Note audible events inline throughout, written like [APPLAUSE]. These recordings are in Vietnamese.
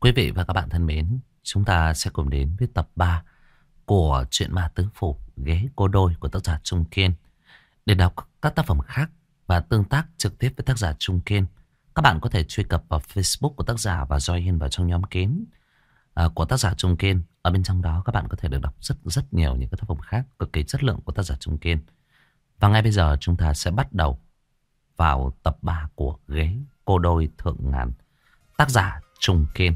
Quý vị và các bạn thân mến, chúng ta sẽ cùng đến với tập 3 của truyện ma tứ phủ ghế cô đôi của tác giả Trung Kiên. Để đọc các tác phẩm khác và tương tác trực tiếp với tác giả Trung Kiên, các bạn có thể truy cập vào Facebook của tác giả và join vào trong nhóm kín à, của tác giả Trung Kiên. Ở bên trong đó các bạn có thể được đọc rất rất nhiều những cái tác phẩm khác cực kỳ chất lượng của tác giả Trung Kiên. Và ngay bây giờ chúng ta sẽ bắt đầu vào tập 3 của ghế cô đôi thượng ngàn. Tác giả Trung Kiên.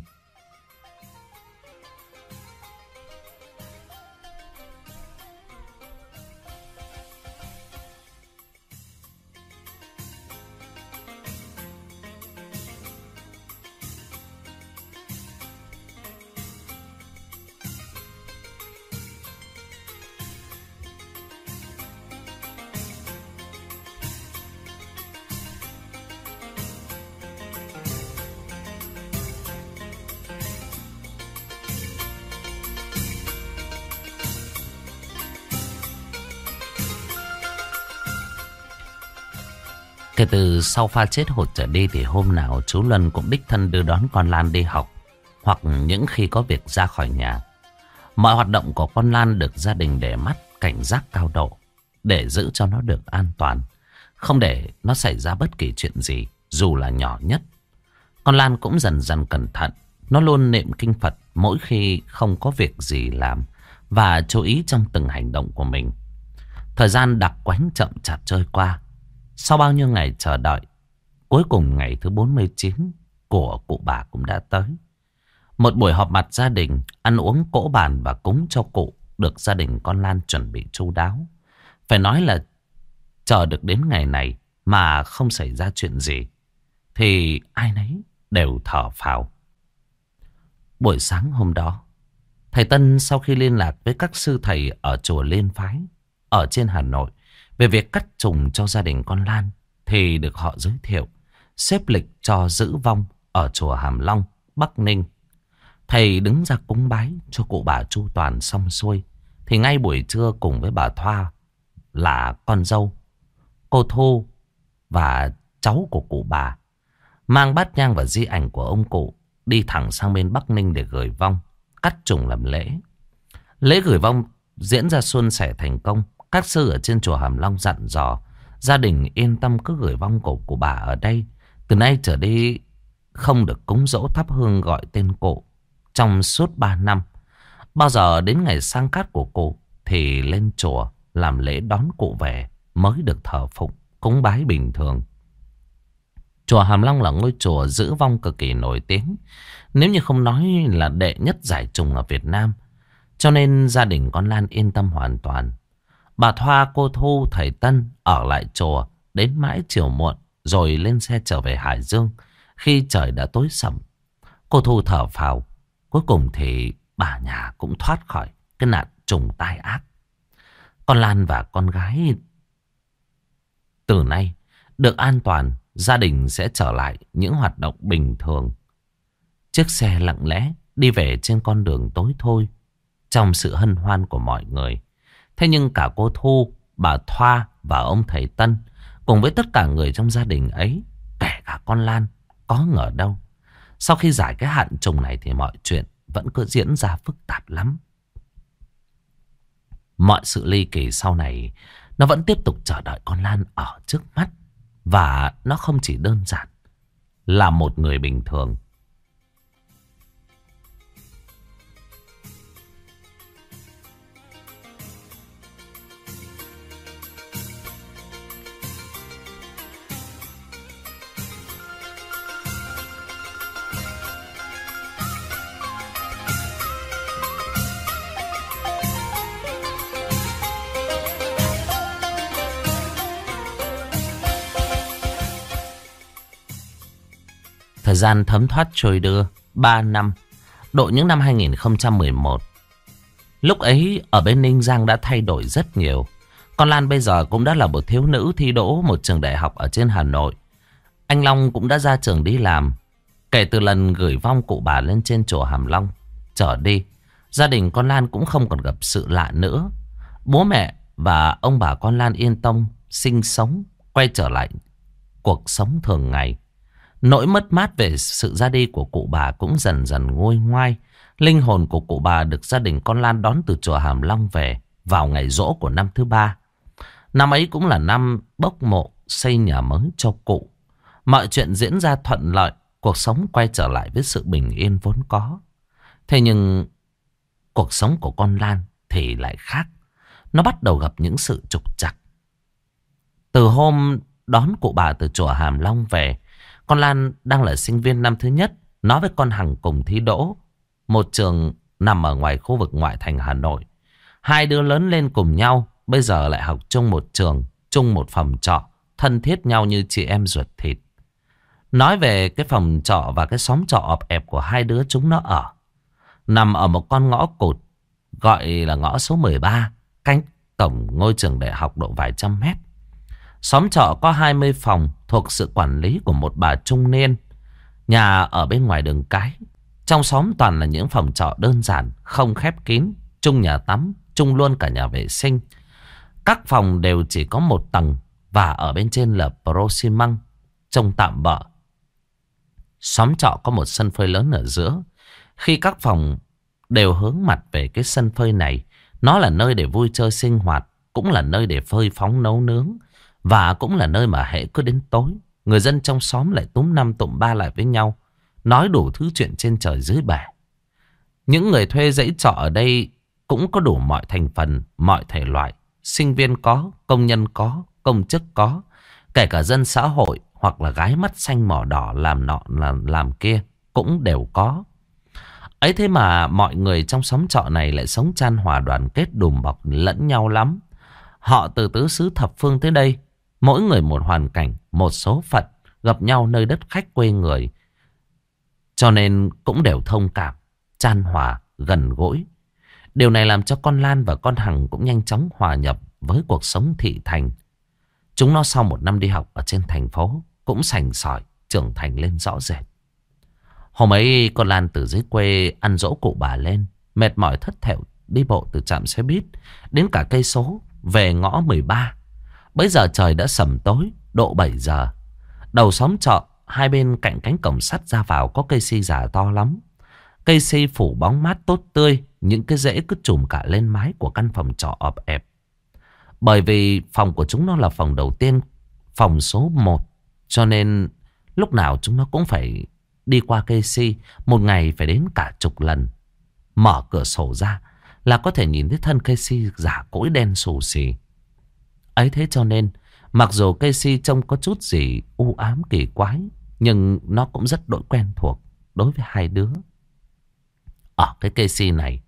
Từ sau pha chết hột trở đi thì hôm nào chú Luân cũng đích thân đưa đón con Lan đi học. Hoặc những khi có việc ra khỏi nhà. Mọi hoạt động của con Lan được gia đình để mắt, cảnh giác cao độ. Để giữ cho nó được an toàn. Không để nó xảy ra bất kỳ chuyện gì, dù là nhỏ nhất. Con Lan cũng dần dần cẩn thận. Nó luôn niệm kinh Phật mỗi khi không có việc gì làm. Và chú ý trong từng hành động của mình. Thời gian đặc quánh chậm chạp trôi qua. Sau bao nhiêu ngày chờ đợi, cuối cùng ngày thứ 49 của cụ bà cũng đã tới. Một buổi họp mặt gia đình, ăn uống cỗ bàn và cúng cho cụ được gia đình con Lan chuẩn bị chu đáo. Phải nói là chờ được đến ngày này mà không xảy ra chuyện gì, thì ai nấy đều thở phào. Buổi sáng hôm đó, thầy Tân sau khi liên lạc với các sư thầy ở chùa Liên Phái, ở trên Hà Nội, về việc cắt trùng cho gia đình con Lan thì được họ giới thiệu xếp lịch cho giữ vong ở chùa Hàm Long, Bắc Ninh. Thầy đứng ra cúng bái cho cụ bà Chu Toàn xong xuôi. Thì ngay buổi trưa cùng với bà Thoa là con dâu, cô Thu và cháu của cụ bà. Mang bát nhang và di ảnh của ông cụ đi thẳng sang bên Bắc Ninh để gửi vong, cắt trùng làm lễ. Lễ gửi vong diễn ra xuân sẻ thành công. Các sư ở trên chùa Hàm Long dặn dò, Gia đình yên tâm cứ gửi vong cổ của bà ở đây. Từ nay trở đi, Không được cúng dỗ thắp hương gọi tên cụ Trong suốt 3 năm. Bao giờ đến ngày sang cát của cụ Thì lên chùa Làm lễ đón cụ về Mới được thờ phụng, Cúng bái bình thường. Chùa Hàm Long là ngôi chùa giữ vong cực kỳ nổi tiếng. Nếu như không nói là đệ nhất giải trùng ở Việt Nam, Cho nên gia đình con Lan yên tâm hoàn toàn. Bà Thoa, cô Thu, thầy Tân ở lại chùa đến mãi chiều muộn rồi lên xe trở về Hải Dương khi trời đã tối sầm. Cô Thu thở phào, cuối cùng thì bà nhà cũng thoát khỏi cái nạn trùng tai ác. Con Lan và con gái từ nay được an toàn, gia đình sẽ trở lại những hoạt động bình thường. Chiếc xe lặng lẽ đi về trên con đường tối thôi trong sự hân hoan của mọi người. Thế nhưng cả cô Thu, bà Thoa và ông thầy Tân cùng với tất cả người trong gia đình ấy, kể cả con Lan, có ngờ đâu. Sau khi giải cái hạn trùng này thì mọi chuyện vẫn cứ diễn ra phức tạp lắm. Mọi sự ly kỳ sau này nó vẫn tiếp tục chờ đợi con Lan ở trước mắt. Và nó không chỉ đơn giản là một người bình thường. Gian thấm thoát trôi đưa 3 năm, Độ những năm 2011 Lúc ấy, ở bên Ninh Giang đã thay đổi rất nhiều. Con Lan bây giờ cũng đã là một thiếu nữ thi đỗ một trường đại học ở trên Hà Nội. Anh Long cũng đã ra trường đi làm. Kể từ lần gửi vong cụ bà lên trên chùa Hàm Long, Trở đi, Gia đình con Lan cũng không còn gặp sự lạ nữa. Bố mẹ và ông bà con Lan yên tâm, Sinh sống, Quay trở lại cuộc sống thường ngày. Nỗi mất mát về sự ra đi của cụ bà cũng dần dần nguôi ngoai. Linh hồn của cụ bà được gia đình con Lan đón từ chùa Hàm Long về vào ngày rỗ của năm thứ ba. Năm ấy cũng là năm bốc mộ xây nhà mới cho cụ. Mọi chuyện diễn ra thuận lợi, cuộc sống quay trở lại với sự bình yên vốn có. Thế nhưng cuộc sống của con Lan thì lại khác. Nó bắt đầu gặp những sự trục trặc. Từ hôm đón cụ bà từ chùa Hàm Long về, con Lan đang là sinh viên năm thứ nhất, nói với con Hằng cùng thi đỗ. Một trường nằm ở ngoài khu vực ngoại thành Hà Nội. Hai đứa lớn lên cùng nhau, bây giờ lại học chung một trường, chung một phòng trọ, thân thiết nhau như chị em ruột thịt. Nói về cái phòng trọ và cái xóm trọ ọp ẹp của hai đứa chúng nó ở. Nằm ở một con ngõ cụt, gọi là ngõ số 13, cánh tổng ngôi trường đại học độ vài trăm mét. Xóm trọ có 20 phòng thuộc sự quản lý của một bà trung niên. Nhà ở bên ngoài đường cái. Trong xóm toàn là những phòng trọ đơn giản, không khép kín, chung nhà tắm, chung luôn cả nhà vệ sinh. Các phòng đều chỉ có một tầng và ở bên trên là pro xi măng, trông tạm bỡ. Xóm trọ có một sân phơi lớn ở giữa. Khi các phòng đều hướng mặt về cái sân phơi này, nó là nơi để vui chơi sinh hoạt, cũng là nơi để phơi phóng nấu nướng. Và cũng là nơi mà hệ cứ đến tối. Người dân trong xóm lại túm năm tụm ba lại với nhau Nói đủ thứ chuyện trên trời dưới bể. Những người thuê dãy trọ ở đây Cũng có đủ mọi thành phần Mọi thể loại. Sinh viên có, công nhân có, công chức có. Kể cả dân xã hội Hoặc là gái mắt xanh mỏ đỏ Làm nọ làm, làm kia Cũng đều có. Ấy thế mà mọi người trong xóm trọ này lại sống chan hòa đoàn kết đùm bọc lẫn nhau lắm. Họ từ tứ xứ thập phương tới đây Mỗi người một hoàn cảnh, một số phận, gặp nhau nơi đất khách quê người. Cho nên cũng đều thông cảm, chan hòa, gần gũi. Điều này làm cho con Lan và con Hằng cũng nhanh chóng hòa nhập với cuộc sống thị thành. Chúng nó sau một năm đi học ở trên thành phố cũng sành sỏi, trưởng thành lên rõ rệt. Hôm ấy con Lan từ dưới quê ăn dỗ cụ bà lên, mệt mỏi thất thểu đi bộ từ trạm xe buýt đến cả cây số về ngõ 13. Bây giờ trời đã sầm tối, độ 7 giờ. Đầu xóm trọ, hai bên cạnh cánh cổng sắt ra vào có cây si già to lắm. Cây si phủ bóng mát tốt tươi, những cái rễ cứ trùm cả lên mái của căn phòng trọ ọp ẹp. Bởi vì phòng của chúng nó là phòng đầu tiên, phòng số 1. Cho nên lúc nào chúng nó cũng phải đi qua cây si, một ngày phải đến cả chục lần. Mở cửa sổ ra là có thể nhìn thấy thân cây si giả cỗi đen xù xì. Ấy thế cho nên, mặc dù cây si trông có chút gì u ám kỳ quái, nhưng nó cũng rất đổi quen thuộc đối với hai đứa. Ở cái cây si này,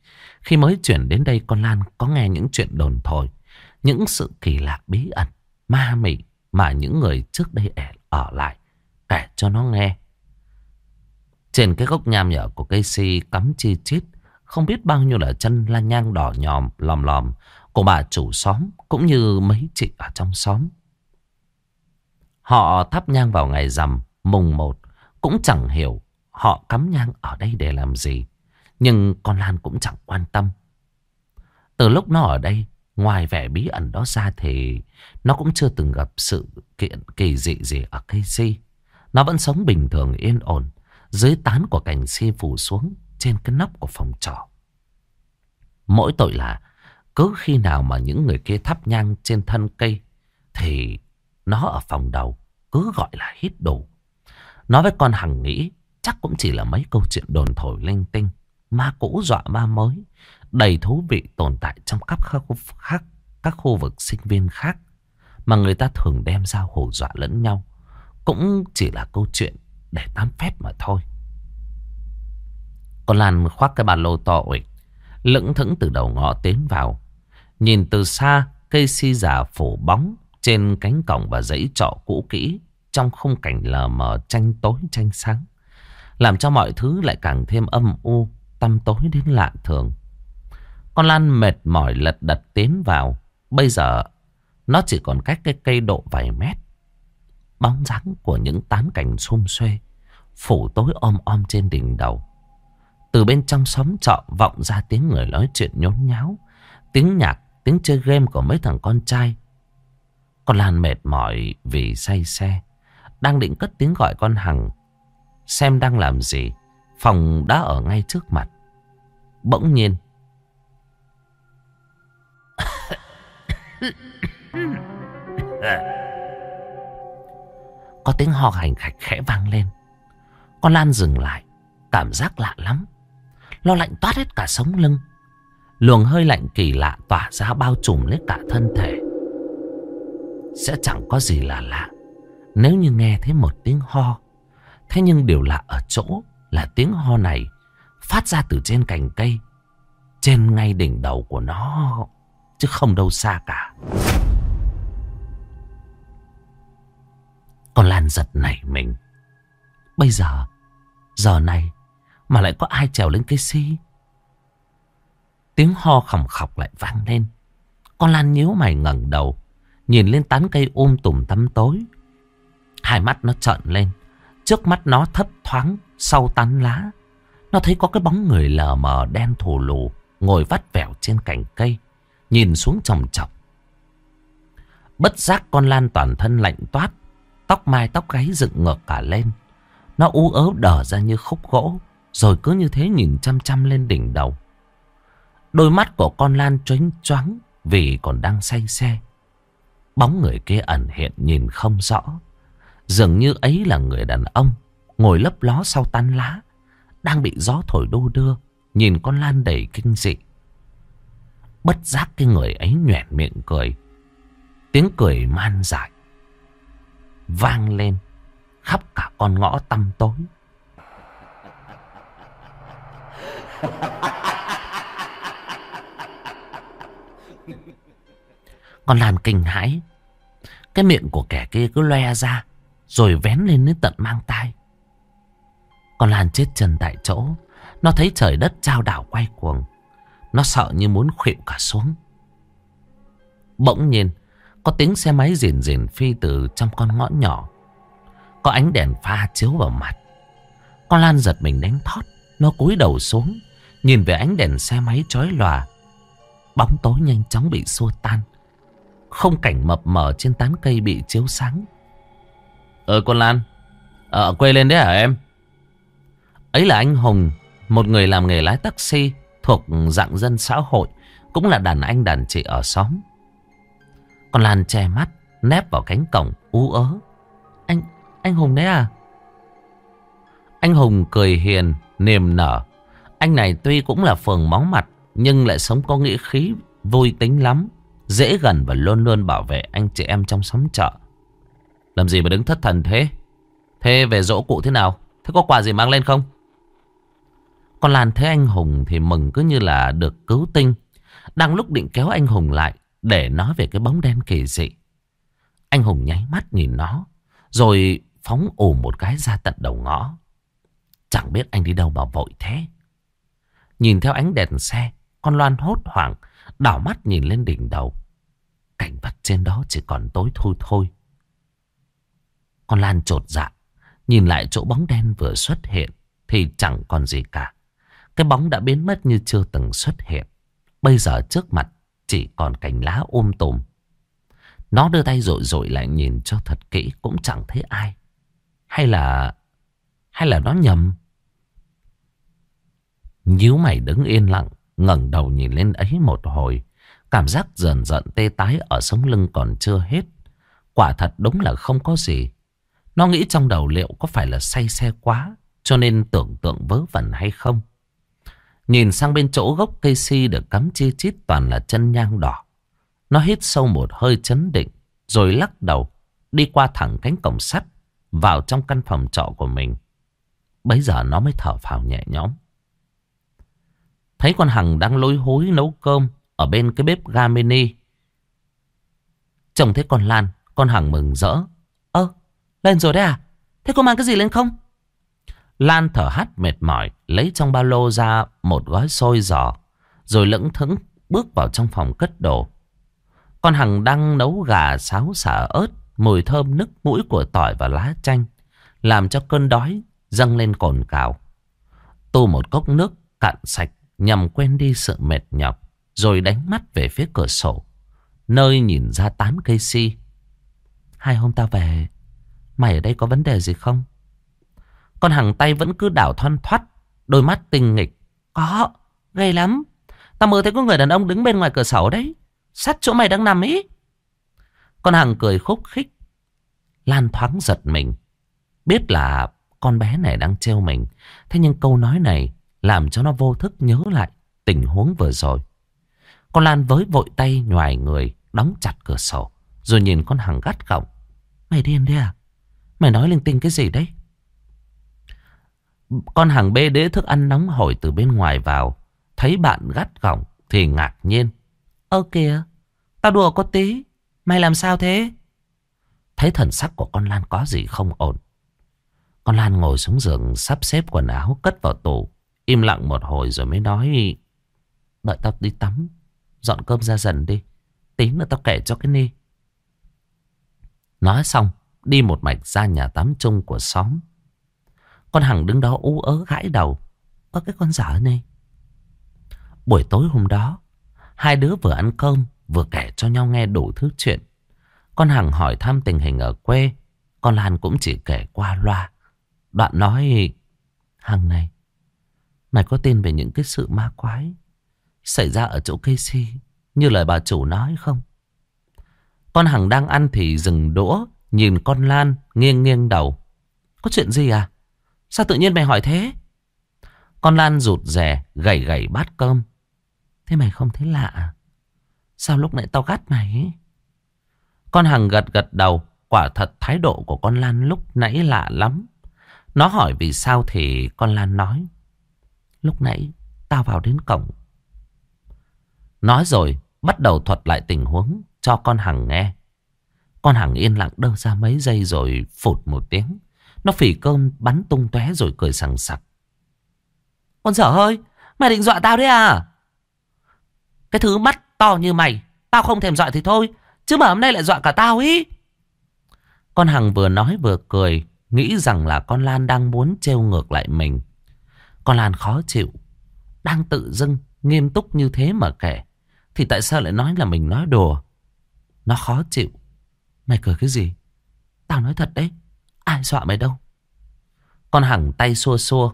khi mới chuyển đến đây con Lan có nghe những chuyện đồn thổi, những sự kỳ lạ bí ẩn, ma mị mà những người trước đây ở lại kể cho nó nghe. Trên cái gốc nham nhở của cây si cắm chi chít, không biết bao nhiêu là chân la nhang đỏ nhòm, lòm lòm, của bà chủ xóm cũng như mấy chị ở trong xóm. Họ thắp nhang vào ngày rằm mùng một cũng chẳng hiểu họ cắm nhang ở đây để làm gì. Nhưng con Lan cũng chẳng quan tâm. Từ lúc nó ở đây, ngoài vẻ bí ẩn đó ra thì nó cũng chưa từng gặp sự kiện kỳ dị gì ở cây si. Nó vẫn sống bình thường yên ổn dưới tán của cành si phủ xuống trên cái nóc của phòng trọ. Mỗi tội là cứ khi nào mà những người kia thắp nhang trên thân cây Thì nó ở phòng đầu cứ gọi là hít đủ. Nói với con Hằng nghĩ chắc cũng chỉ là mấy câu chuyện đồn thổi linh tinh Ma cũ dọa ma mới Đầy thú vị tồn tại trong các, khác, các khu vực sinh viên khác Mà người ta thường đem ra hù dọa lẫn nhau Cũng chỉ là câu chuyện để tán phép mà thôi. Con Lan khoác cái ba lô to ủi Lững thững từ đầu ngõ tiến vào. Nhìn từ xa, cây si già phủ bóng trên cánh cổng và dãy trọ cũ kỹ trong khung cảnh lờ mờ tranh tối tranh sáng. Làm cho mọi thứ lại càng thêm âm u, tăm tối đến lạ thường. Con Lan mệt mỏi lật đật tiến vào. Bây giờ nó chỉ còn cách cái cây độ vài mét. Bóng dáng của những tán cảnh xum xuê, phủ tối om om trên đỉnh đầu. Từ bên trong xóm trọ vọng ra tiếng người nói chuyện nhốn nháo, tiếng nhạc tiếng chơi game của mấy thằng con trai. Con Lan mệt mỏi vì say xe. Đang định cất tiếng gọi con Hằng xem đang làm gì. Phòng đã ở ngay trước mặt. Bỗng nhiên. Có tiếng ho hành khạch khẽ vang lên. Con Lan dừng lại. Cảm giác lạ lắm. Lo lạnh toát hết cả sống lưng. Luồng hơi lạnh kỳ lạ tỏa ra bao trùm lấy cả thân thể. Sẽ chẳng có gì là lạ. Nếu như nghe thấy một tiếng ho. Thế nhưng điều lạ ở chỗ là tiếng ho này phát ra từ trên cành cây. Trên ngay đỉnh đầu của nó. Chứ không đâu xa cả. Con Lan giật nảy mình. Bây giờ, giờ này mà lại có ai trèo lên cây si. Tiếng ho khỏng khọc lại vang lên. Con Lan nhíu mày ngẩng đầu, nhìn lên tán cây um tùm tăm tối. Hai mắt nó trợn lên, trước mắt nó thấp thoáng sau tán lá. Nó thấy có cái bóng người lờ mờ đen thù lù, ngồi vắt vẻo trên cành cây, nhìn xuống trồng chọc. Bất giác con Lan toàn thân lạnh toát, tóc mai tóc gáy dựng ngược cả lên. Nó ú ớ đờ ra như khúc gỗ, rồi cứ như thế nhìn chăm chăm lên đỉnh đầu. Đôi mắt của con Lan choáng choáng vì còn đang say xe. Bóng người kia ẩn hiện nhìn không rõ. Dường như ấy là người đàn ông ngồi lấp ló sau tán lá, đang bị gió thổi đô đưa, nhìn con Lan đầy kinh dị. Bất giác cái người ấy nhoẻn miệng cười. Tiếng cười man dại vang lên khắp cả con ngõ tăm tối. [LAUGHS] Con Lan kinh hãi. Cái miệng của kẻ kia cứ loe ra. Rồi vén lên đến tận mang tai. Con Lan chết chân tại chỗ. Nó thấy trời đất trao đảo quay cuồng. Nó sợ như muốn khuỵu cả xuống. Bỗng nhiên. Có tiếng xe máy rìn rìn phi từ trong con ngõ nhỏ. Có ánh đèn pha chiếu vào mặt. Con Lan giật mình đánh thót. Nó cúi đầu xuống. Nhìn về ánh đèn xe máy chói lòa. Bóng tối nhanh chóng bị xua tan. Không cảnh mập mờ trên tán cây bị chiếu sáng. Ờ con Lan. Ờ, ở quê lên đấy hả em? Ấy là anh Hùng. Một người làm nghề lái taxi. Thuộc dạng dân xã hội. Cũng là đàn anh đàn chị ở xóm. Con Lan che mắt. Nép vào cánh cổng. Ú ớ. Anh, anh Hùng đấy à? Anh Hùng cười hiền, niềm nở. Anh này tuy cũng là phường máu mặt, nhưng lại sống có nghĩa khí, vui tính lắm. Dễ gần và luôn luôn bảo vệ anh chị em trong xóm chợ. Làm gì mà đứng thất thần thế? Thế về dỗ cụ thế nào? Thế có quà gì mang lên không? Còn Lan thấy anh Hùng thì mừng cứ như là được cứu tinh. Đang lúc định kéo anh Hùng lại để nói về cái bóng đen kỳ dị. Anh Hùng nháy mắt nhìn nó. Rồi phóng ủ một cái ra tận đầu ngõ. Chẳng biết anh đi đâu mà vội thế. Nhìn theo ánh đèn xe, con Loan hốt hoảng, đảo mắt nhìn lên đỉnh đầu. Cảnh vật trên đó chỉ còn tối thui thôi. Con Lan trột dạ, nhìn lại chỗ bóng đen vừa xuất hiện thì chẳng còn gì cả. Cái bóng đã biến mất như chưa từng xuất hiện. Bây giờ trước mặt chỉ còn cành lá ôm tùm. Nó đưa tay rội rội lại nhìn cho thật kỹ cũng chẳng thấy ai. Hay là... Hay là nó nhầm? Nhíu mày đứng yên lặng, ngẩng đầu nhìn lên ấy một hồi. Cảm giác dần dần tê tái ở sống lưng còn chưa hết. Quả thật đúng là không có gì. Nó nghĩ trong đầu liệu có phải là say xe quá, cho nên tưởng tượng vớ vẩn hay không. Nhìn sang bên chỗ gốc cây si được cắm chi chít toàn là chân nhang đỏ. Nó hít sâu một hơi chấn định, rồi lắc đầu, đi qua thẳng cánh cổng sắt, vào trong căn phòng trọ của mình. Bấy giờ nó mới thở phào nhẹ nhõm. Thấy con Hằng đang lối hối nấu cơm ở bên cái bếp ga mini. Trông thấy con Lan, con Hằng mừng rỡ. Ơ, lên rồi đấy à? Thế cô mang cái gì lên không? Lan thở hắt mệt mỏi, lấy trong ba lô ra một gói xôi giò, rồi lững thững bước vào trong phòng cất đồ. Con Hằng đang nấu gà sáo xả ớt, mùi thơm nức mũi của tỏi và lá chanh, làm cho cơn đói dâng lên cồn cào. Tu một cốc nước cạn sạch nhằm quên đi sự mệt nhọc, rồi đánh mắt về phía cửa sổ, nơi nhìn ra tán cây si. Hai hôm tao về, mày ở đây có vấn đề gì không? Con Hằng tay vẫn cứ đảo thoăn thoắt. Đôi mắt tinh nghịch. Có, gây lắm. Tao mơ thấy có người đàn ông đứng bên ngoài cửa sổ đấy. Sát chỗ mày đang nằm ý. Con Hằng cười khúc khích. Lan thoáng giật mình. Biết là con bé này đang trêu mình. Thế nhưng câu nói này làm cho nó vô thức nhớ lại tình huống vừa rồi. Con Lan với vội tay nhòi người đóng chặt cửa sổ. Rồi nhìn con Hằng gắt gỏng. Mày điên đấy à? Mày nói linh tinh cái gì đấy? Con Hằng bê đế thức ăn nóng hổi từ bên ngoài vào. Thấy bạn gắt gỏng thì ngạc nhiên. Ơ kìa, tao đùa có tí. Mày làm sao thế? Thấy thần sắc của con Lan có gì không ổn. Con Lan ngồi xuống giường sắp xếp quần áo cất vào tủ. Im lặng một hồi rồi mới nói. Đợi tao đi tắm. Dọn cơm ra dần đi. Tí nữa tao kể cho cái ni. Nói xong. Đi một mạch ra nhà tắm chung của xóm. Con Hằng đứng đó ú ớ gãi đầu. Có cái con dở này. Buổi tối hôm đó. Hai đứa vừa ăn cơm, vừa kể cho nhau nghe đủ thứ chuyện. Con Hằng hỏi thăm tình hình ở quê. Con Lan cũng chỉ kể qua loa. Đoạn nói, Hằng này Mày có tin về những cái sự ma quái Xảy ra ở chỗ Casey Như lời bà chủ nói không? Con Hằng đang ăn thì dừng đũa, Nhìn con Lan nghiêng nghiêng đầu. Có chuyện gì à? Sao tự nhiên mày hỏi thế? Con Lan rụt rè, gầy gầy bát cơm. Thế mày không thấy lạ à? Sao lúc nãy tao gắt mày ấy? Con Hằng gật gật đầu, Quả thật thái độ của con Lan lúc nãy lạ lắm. Nó hỏi vì sao thì con Lan nói. Lúc nãy tao vào đến cổng. Nói rồi bắt đầu thuật lại tình huống cho con Hằng nghe. Con Hằng yên lặng đơ ra mấy giây rồi phụt một tiếng. Nó phỉ cơm bắn tung tóe rồi cười sằng sặc. Con sở hơi, mày định dọa tao đấy à? Cái thứ mắt to như mày, tao không thèm dọa thì thôi. Chứ mà hôm nay lại dọa cả tao ý. Con Hằng vừa nói vừa cười. Nghĩ rằng là con Lan đang muốn trêu ngược lại mình. Con Lan khó chịu. Đang tự dưng, nghiêm túc như thế mà kể. Thì tại sao lại nói là mình nói đùa? Nó khó chịu. Mày cười cái gì? Tao nói thật đấy. Ai dọa mày đâu? Con Hằng tay xua xua.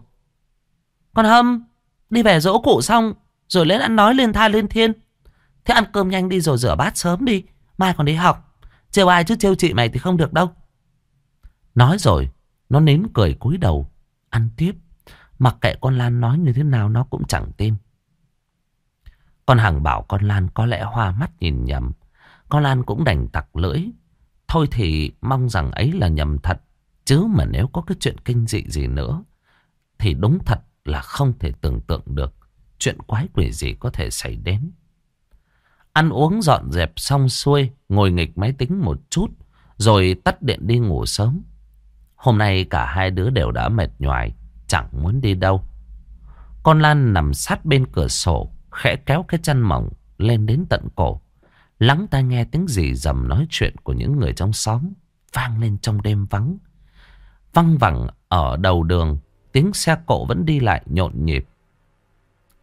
Con Hâm, đi về dỗ cụ xong, rồi lên ăn nói lên thai lên thiên. Thế ăn cơm nhanh đi rồi rửa bát sớm đi. Mai còn đi học. Trêu ai chứ trêu chị mày thì không được đâu. Nói rồi, nó nín cười cúi đầu, ăn tiếp. Mặc kệ con Lan nói như thế nào nó cũng chẳng tin. Con Hằng bảo con Lan có lẽ hoa mắt nhìn nhầm. Con Lan cũng đành tặc lưỡi. Thôi thì mong rằng ấy là nhầm thật. Chứ mà nếu có cái chuyện kinh dị gì nữa. Thì đúng thật là không thể tưởng tượng được. Chuyện quái quỷ gì có thể xảy đến. Ăn uống dọn dẹp xong xuôi. Ngồi nghịch máy tính một chút. Rồi tắt điện đi ngủ sớm. Hôm nay cả hai đứa đều đã mệt nhoài, chẳng muốn đi đâu. Con Lan nằm sát bên cửa sổ, khẽ kéo cái chân mỏng lên đến tận cổ. Lắng tai nghe tiếng gì dầm nói chuyện của những người trong xóm, vang lên trong đêm vắng. Văng vẳng ở đầu đường, tiếng xe cộ vẫn đi lại nhộn nhịp.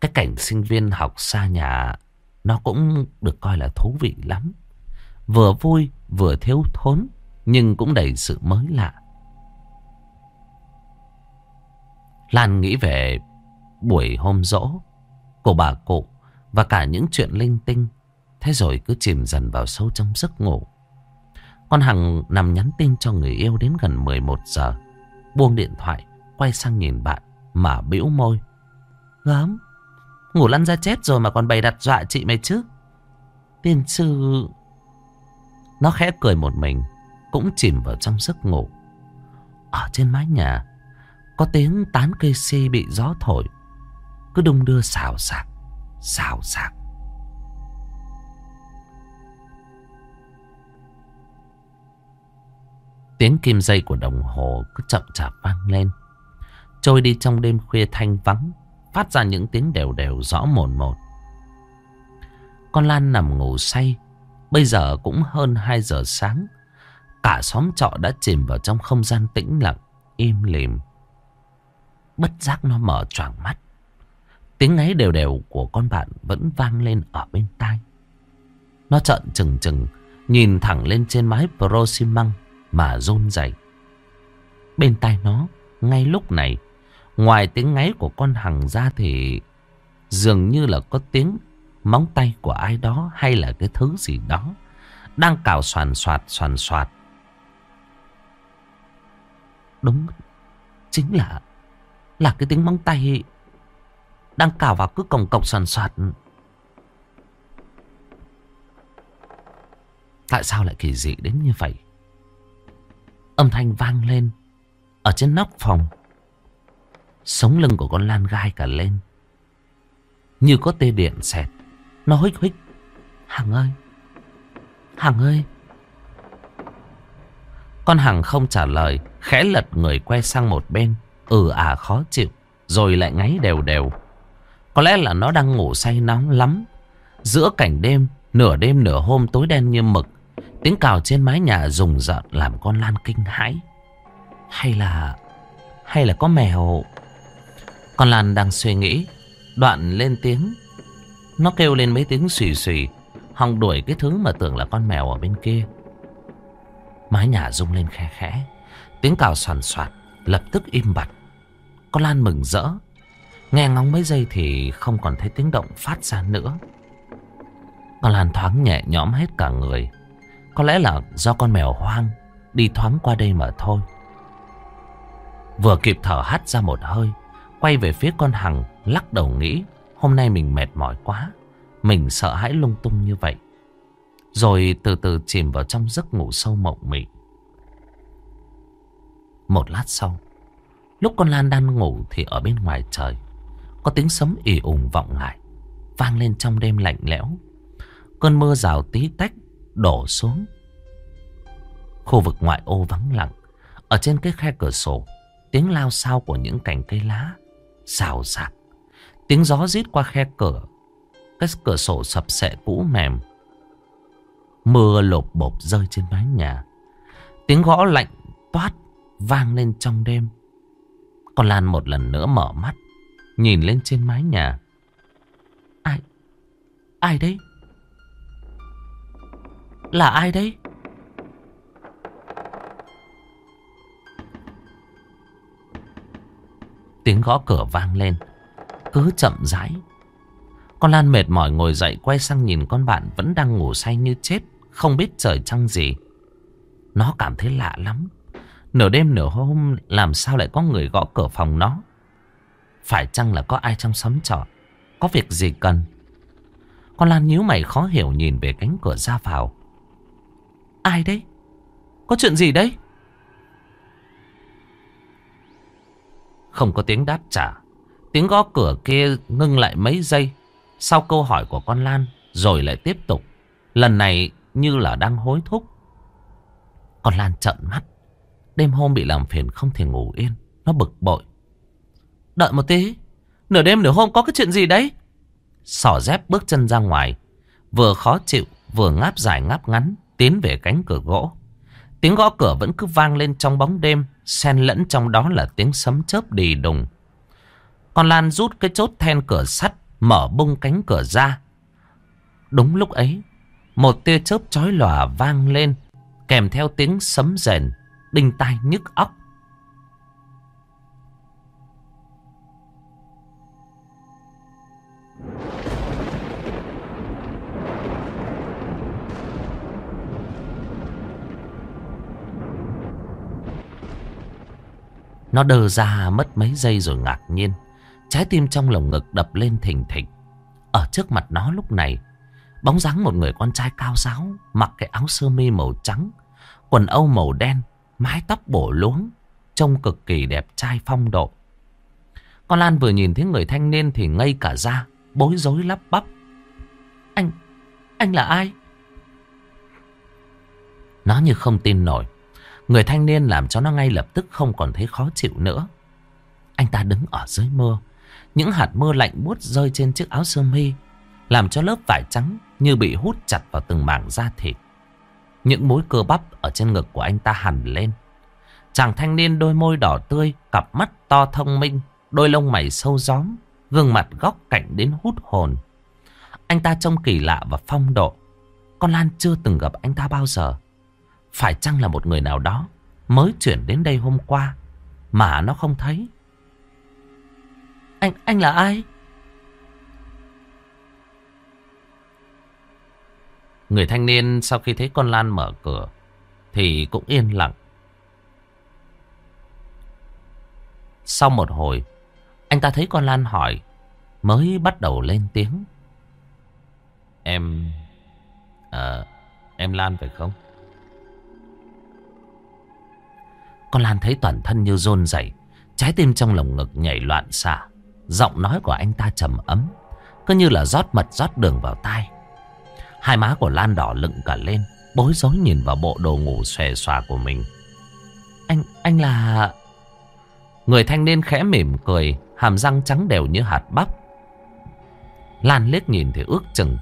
Cái cảnh sinh viên học xa nhà, nó cũng được coi là thú vị lắm. Vừa vui, vừa thiếu thốn, nhưng cũng đầy sự mới lạ. Lan nghĩ về buổi hôm rỗ của bà cụ và cả những chuyện linh tinh. Thế rồi cứ chìm dần vào sâu trong giấc ngủ. Con Hằng nằm nhắn tin cho người yêu đến gần 11 giờ. Buông điện thoại, quay sang nhìn bạn mà bĩu môi. Gớm, ngủ lăn ra chết rồi mà còn bày đặt dọa chị mày chứ. Tiên sư... Nó khẽ cười một mình, cũng chìm vào trong giấc ngủ. Ở trên mái nhà, có tiếng tán cây si bị gió thổi. Cứ đung đưa xào xạc Xào xạc. Tiếng kim dây của đồng hồ cứ chậm chạp vang lên. Trôi đi trong đêm khuya thanh vắng, Phát ra những tiếng đều đều rõ mồn một. Con Lan nằm ngủ say, Bây giờ cũng hơn 2 giờ sáng. Cả xóm trọ đã chìm vào trong không gian tĩnh lặng, Im lìm. Bất giác nó mở choàng mắt. Tiếng ngáy đều đều của con bạn vẫn vang lên ở bên tai. Nó trợn trừng trừng, nhìn thẳng lên trên mái pro xi măng mà rôn rẩy. Bên tai nó ngay lúc này, ngoài tiếng ngáy của con hằng ra thì dường như là có tiếng móng tay của ai đó hay là cái thứ gì đó đang cào soàn soạt soàn soạt. Đúng, chính là là cái tiếng móng tay đang cào vào cứ còng cọc soàn soạt. Tại sao lại kỳ dị đến như vậy? Âm thanh vang lên ở trên nóc phòng. Sống lưng của con Lan gai cả lên. Như có tê điện xẹt. Nó hích hích. Hằng ơi. Hằng ơi. Con Hằng không trả lời. Khẽ lật người quay sang một bên. Ừ à khó chịu. Rồi lại ngáy đều đều. Có lẽ là nó đang ngủ say nóng lắm. Giữa cảnh đêm, nửa đêm nửa hôm tối đen như mực. Tiếng cào trên mái nhà rùng rợn làm con Lan kinh hãi. Hay là... Hay là có mèo... Con Lan đang suy nghĩ. Đoạn lên tiếng. Nó kêu lên mấy tiếng xùy xùy. Hòng đuổi cái thứ mà tưởng là con mèo ở bên kia. Mái nhà rung lên khe khẽ. Tiếng cào soàn soạt. Lập tức im bặt. Con Lan mừng rỡ. Nghe ngóng mấy giây thì không còn thấy tiếng động phát ra nữa. Con Lan thoáng nhẹ nhõm hết cả người. Có lẽ là do con mèo hoang đi thoáng qua đây mà thôi. Vừa kịp thở hắt ra một hơi, quay về phía con Hằng, lắc đầu nghĩ hôm nay mình mệt mỏi quá, mình sợ hãi lung tung như vậy. Rồi từ từ chìm vào trong giấc ngủ sâu mộng mị. Một lát sau, lúc con Lan đang ngủ thì ở bên ngoài trời, có tiếng sấm ỉ ủng vọng lại, vang lên trong đêm lạnh lẽo. Cơn mưa rào tí tách đổ xuống. Khu vực ngoại ô vắng lặng. Ở trên cái khe cửa sổ, tiếng lao sao của những cành cây lá, xào xạc. Tiếng gió rít qua khe cửa, cái cửa sổ sập sệ cũ mềm. Mưa lộp bộp rơi trên mái nhà. Tiếng gõ lạnh toát vang lên trong đêm. Con Lan một lần nữa mở mắt, nhìn lên trên mái nhà. Ai? Ai đấy? Là ai đấy? Tiếng gõ cửa vang lên. Cứ chậm rãi. Con Lan mệt mỏi ngồi dậy quay sang nhìn con bạn vẫn đang ngủ say như chết. Không biết trời trăng gì. Nó cảm thấy lạ lắm. Nửa đêm nửa hôm, làm sao lại có người gõ cửa phòng nó. Phải chăng là có ai trong xóm trọ. Có việc gì cần. Con Lan nhíu mày khó hiểu nhìn về cánh cửa ra vào. Ai đấy? Có chuyện gì đấy? Không có tiếng đáp trả. Tiếng gõ cửa kia ngưng lại mấy giây. Sau câu hỏi của con Lan, rồi lại tiếp tục. Lần này như là đang hối thúc. Con Lan trợn mắt. Đêm hôm bị làm phiền không thể ngủ yên. Nó bực bội. Đợi một tí. Nửa đêm nửa hôm có cái chuyện gì đấy? Sỏ dép bước chân ra ngoài. Vừa khó chịu vừa ngáp dài ngáp ngắn tiến về cánh cửa gỗ. Tiếng gõ cửa vẫn cứ vang lên trong bóng đêm, xen lẫn trong đó là tiếng sấm chớp đì đùng. Con Lan rút cái chốt then cửa sắt, mở bung cánh cửa ra. Đúng lúc ấy, một tia chớp chói lòa vang lên, kèm theo tiếng sấm rền, đinh tai nhức óc. Nó đờ ra mất mấy giây rồi ngạc nhiên. Trái tim trong lồng ngực đập lên thình thịch. Ở trước mặt nó lúc này, bóng dáng một người con trai cao giáo, mặc cái áo sơ mi màu trắng, quần âu màu đen, mái tóc bổ luống, trông cực kỳ đẹp trai phong độ. Con Lan vừa nhìn thấy người thanh niên thì ngây cả ra, bối rối lắp bắp. Anh, anh là ai? Nó như không tin nổi. Người thanh niên làm cho nó ngay lập tức không còn thấy khó chịu nữa. Anh ta đứng ở dưới mưa. Những hạt mưa lạnh buốt rơi trên chiếc áo sơ mi. Làm cho lớp vải trắng như bị hút chặt vào từng mảng da thịt. Những mối cơ bắp ở trên ngực của anh ta hằn lên. Chàng thanh niên đôi môi đỏ tươi, cặp mắt to thông minh, đôi lông mày sâu gióm, gương mặt góc cạnh đến hút hồn. Anh ta trông kỳ lạ và phong độ. Con Lan chưa từng gặp anh ta bao giờ. Phải chăng là một người nào đó mới chuyển đến đây hôm qua Mà nó không thấy Anh, anh là ai? Người thanh niên sau khi thấy con Lan mở cửa Thì cũng yên lặng. Sau một hồi, Anh ta thấy con Lan hỏi, Mới bắt đầu lên tiếng. Em À Em Lan phải không? Con Lan thấy toàn thân như rôn rẩy, Trái tim trong lồng ngực nhảy loạn xạ. Giọng nói của anh ta trầm ấm, Cứ như là rót mật rót đường vào tai. Hai má của Lan đỏ lựng cả lên Bối rối nhìn vào bộ đồ ngủ xòe xòa của mình. Anh, anh là... Người thanh niên khẽ mỉm cười Hàm răng trắng đều như hạt bắp. Lan liếc nhìn thì ước chừng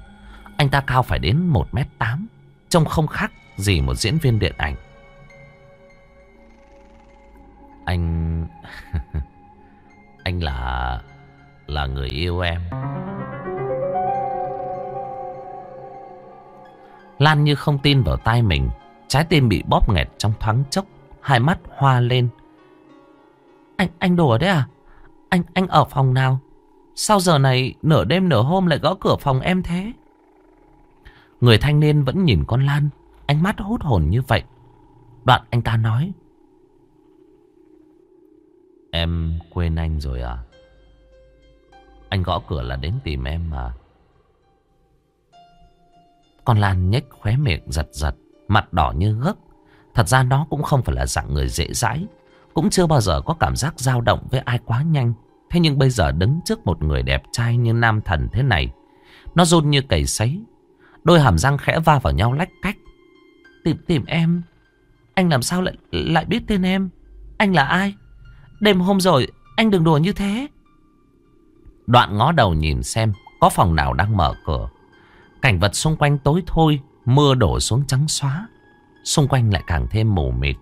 Anh ta cao phải đến 1m8 Trông không khác gì một diễn viên điện ảnh. Anh... [LAUGHS] anh là... là người yêu em. Lan như không tin vào tai mình. Trái tim bị bóp nghẹt trong thoáng chốc. Hai mắt hoa lên. Anh anh đùa đấy à? Anh anh ở phòng nào? Sao giờ này nửa đêm nửa hôm lại gõ cửa phòng em thế? Người thanh niên vẫn nhìn con Lan. Ánh mắt hút hồn như vậy. Đoạn anh ta nói. Em quên anh rồi à? Anh gõ cửa là đến tìm em mà con Lan nhếch khóe miệng giật giật, mặt đỏ như gấc. Thật ra nó cũng không phải là dạng người dễ dãi, cũng chưa bao giờ có cảm giác dao động với ai quá nhanh. Thế nhưng bây giờ đứng trước một người đẹp trai như nam thần thế này, nó run như cầy sấy, đôi hàm răng khẽ va vào nhau lách cách. Tìm tìm em, anh làm sao lại lại biết tên em? Anh là ai? Đêm hôm rồi, anh đừng đùa như thế. Đoạn ngó đầu nhìn xem có phòng nào đang mở cửa. Cảnh vật xung quanh tối thôi, mưa đổ xuống trắng xóa. Xung quanh lại càng thêm mù mịt.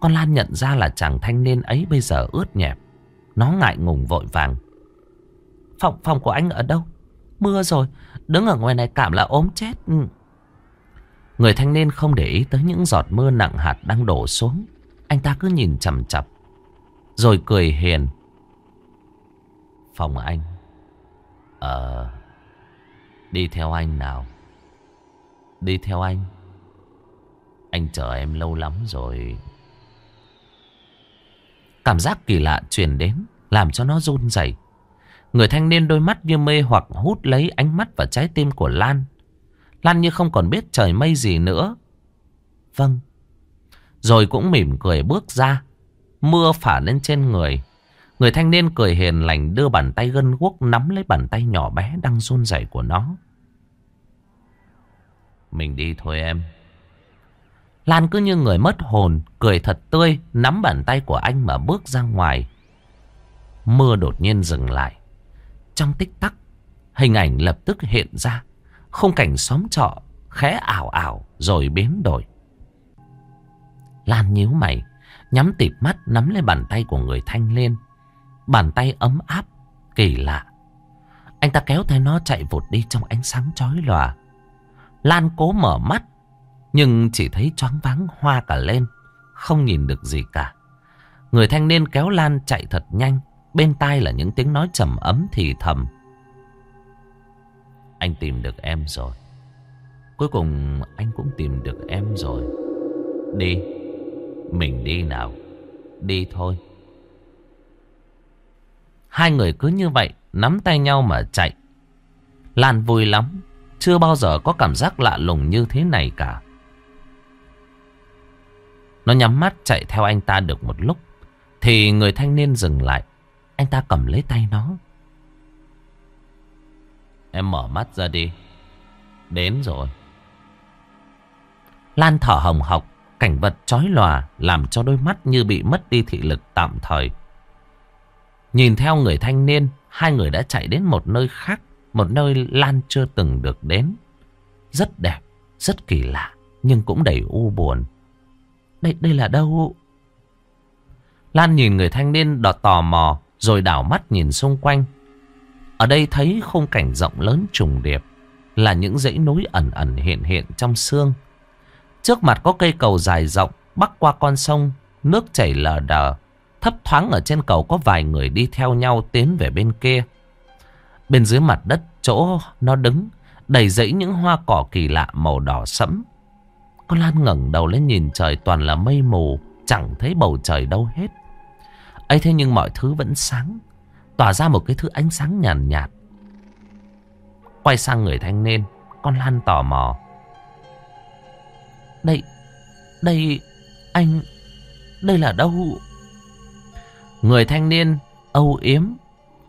Con Lan nhận ra là chàng thanh niên ấy bây giờ ướt nhẹp. Nó ngại ngùng vội vàng. Phòng, phòng của anh ở đâu? Mưa rồi, đứng ở ngoài này cảm là ốm chết. Ừ. Người thanh niên không để ý tới những giọt mưa nặng hạt đang đổ xuống. Anh ta cứ nhìn chầm chập. Rồi cười hiền. Phòng anh. Ờ... Đi theo anh nào? Đi theo anh. Anh chờ em lâu lắm rồi. Cảm giác kỳ lạ truyền đến, Làm cho nó run rẩy. Người thanh niên đôi mắt như mê hoặc hút lấy ánh mắt và trái tim của Lan. Lan như không còn biết trời mây gì nữa. Vâng. Rồi cũng mỉm cười bước ra. Mưa phả lên trên người. Người thanh niên cười hiền lành đưa bàn tay gân guốc nắm lấy bàn tay nhỏ bé đang run rẩy của nó. Mình đi thôi em. Lan cứ như người mất hồn, cười thật tươi, nắm bàn tay của anh mà bước ra ngoài. Mưa đột nhiên dừng lại. Trong tích tắc, hình ảnh lập tức hiện ra. Khung cảnh xóm trọ, khẽ ảo ảo rồi biến đổi. Lan nhíu mày, nhắm tịt mắt nắm lấy bàn tay của người thanh niên. Bàn tay ấm áp, kỳ lạ. Anh ta kéo tay nó chạy vụt đi trong ánh sáng chói lòa. Lan cố mở mắt, nhưng chỉ thấy choáng váng hoa cả lên, không nhìn được gì cả. Người thanh niên kéo Lan chạy thật nhanh, bên tai là những tiếng nói trầm ấm thì thầm. Anh tìm được em rồi. Cuối cùng anh cũng tìm được em rồi. Đi, mình đi nào. Đi thôi. Hai người cứ như vậy, nắm tay nhau mà chạy. Lan vui lắm, chưa bao giờ có cảm giác lạ lùng như thế này cả. Nó nhắm mắt chạy theo anh ta được một lúc. Thì người thanh niên dừng lại. Anh ta cầm lấy tay nó. Em mở mắt ra đi. Đến rồi. Lan thở hồng hộc. Cảnh vật chói lòa làm cho đôi mắt như bị mất đi thị lực tạm thời. Nhìn theo người thanh niên, hai người đã chạy đến một nơi khác một nơi Lan chưa từng được đến. Rất đẹp, rất kỳ lạ, nhưng cũng đầy u buồn. Đây, đây là đâu? Lan nhìn người thanh niên đọt tò mò, rồi đảo mắt nhìn xung quanh. Ở đây thấy khung cảnh rộng lớn trùng điệp, là những dãy núi ẩn ẩn hiện hiện trong sương. Trước mặt có cây cầu dài rộng, bắc qua con sông, nước chảy lờ đờ, Thấp thoáng ở trên cầu có vài người đi theo nhau tiến về bên kia. Bên dưới mặt đất chỗ nó đứng đầy rẫy những hoa cỏ kỳ lạ màu đỏ sẫm. Con Lan ngẩng đầu lên nhìn trời toàn là mây mù, chẳng thấy bầu trời đâu hết. ấy thế nhưng mọi thứ vẫn sáng, tỏa ra một cái thứ ánh sáng nhàn nhạt, nhạt. Quay sang người thanh niên, con Lan tò mò. Đây, đây, anh, đây là đâu? Người thanh niên âu yếm,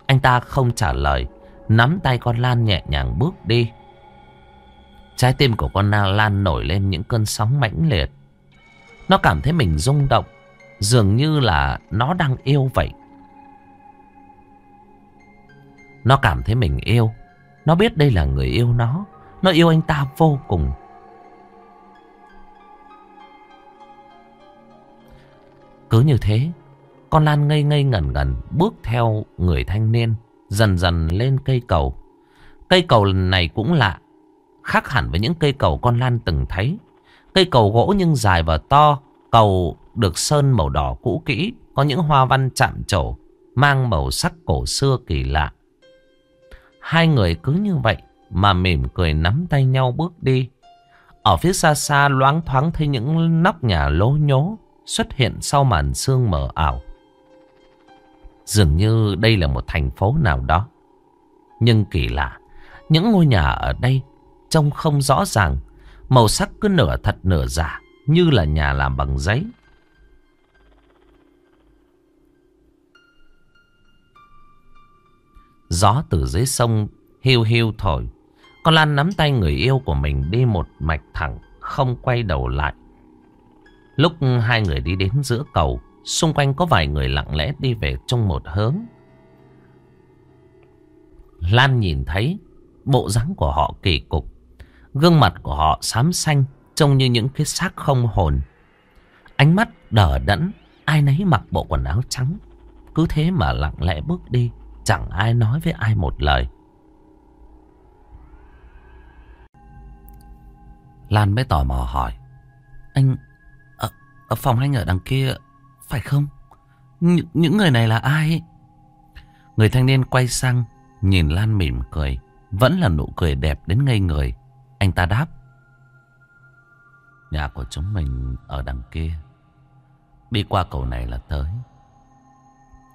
anh ta không trả lời, nắm tay con Lan nhẹ nhàng bước đi. Trái tim của con Lan nổi lên những cơn sóng mãnh liệt. Nó cảm thấy mình rung động, dường như là nó đang yêu vậy. Nó cảm thấy mình yêu. Nó biết đây là người yêu nó. Nó yêu anh ta vô cùng. Cứ như thế, con Lan ngây ngây ngẩn ngẩn bước theo người thanh niên, dần dần lên cây cầu. Cây cầu này cũng lạ, khác hẳn với những cây cầu con Lan từng thấy. Cây cầu gỗ nhưng dài và to, cầu được sơn màu đỏ cũ kỹ, có những hoa văn chạm trổ, mang màu sắc cổ xưa kỳ lạ. Hai người cứ như vậy mà mỉm cười nắm tay nhau bước đi. Ở phía xa xa loáng thoáng thấy những nóc nhà lố nhố xuất hiện sau màn sương mờ ảo. Dường như đây là một thành phố nào đó. Nhưng kỳ lạ, những ngôi nhà ở đây trông không rõ ràng, màu sắc cứ nửa thật nửa giả, như là nhà làm bằng giấy. Gió từ dưới sông hiu hiu thổi. Con Lan nắm tay người yêu của mình đi một mạch thẳng, không quay đầu lại. Lúc hai người đi đến giữa cầu, xung quanh có vài người lặng lẽ đi về trong một hướng. Lan nhìn thấy bộ dáng của họ kỳ cục. Gương mặt của họ xám xanh, trông như những cái xác không hồn. Ánh mắt đờ đẫn, ai nấy mặc bộ quần áo trắng. Cứ thế mà lặng lẽ bước đi, chẳng ai nói với ai một lời. Lan mới tò mò hỏi. Anh, ở, ở phòng anh ở đằng kia, phải không? Nh những người này là ai? Người thanh niên quay sang, nhìn Lan mỉm cười. Vẫn là nụ cười đẹp đến ngây người. Anh ta đáp. Nhà của chúng mình ở đằng kia. Đi qua cầu này là tới.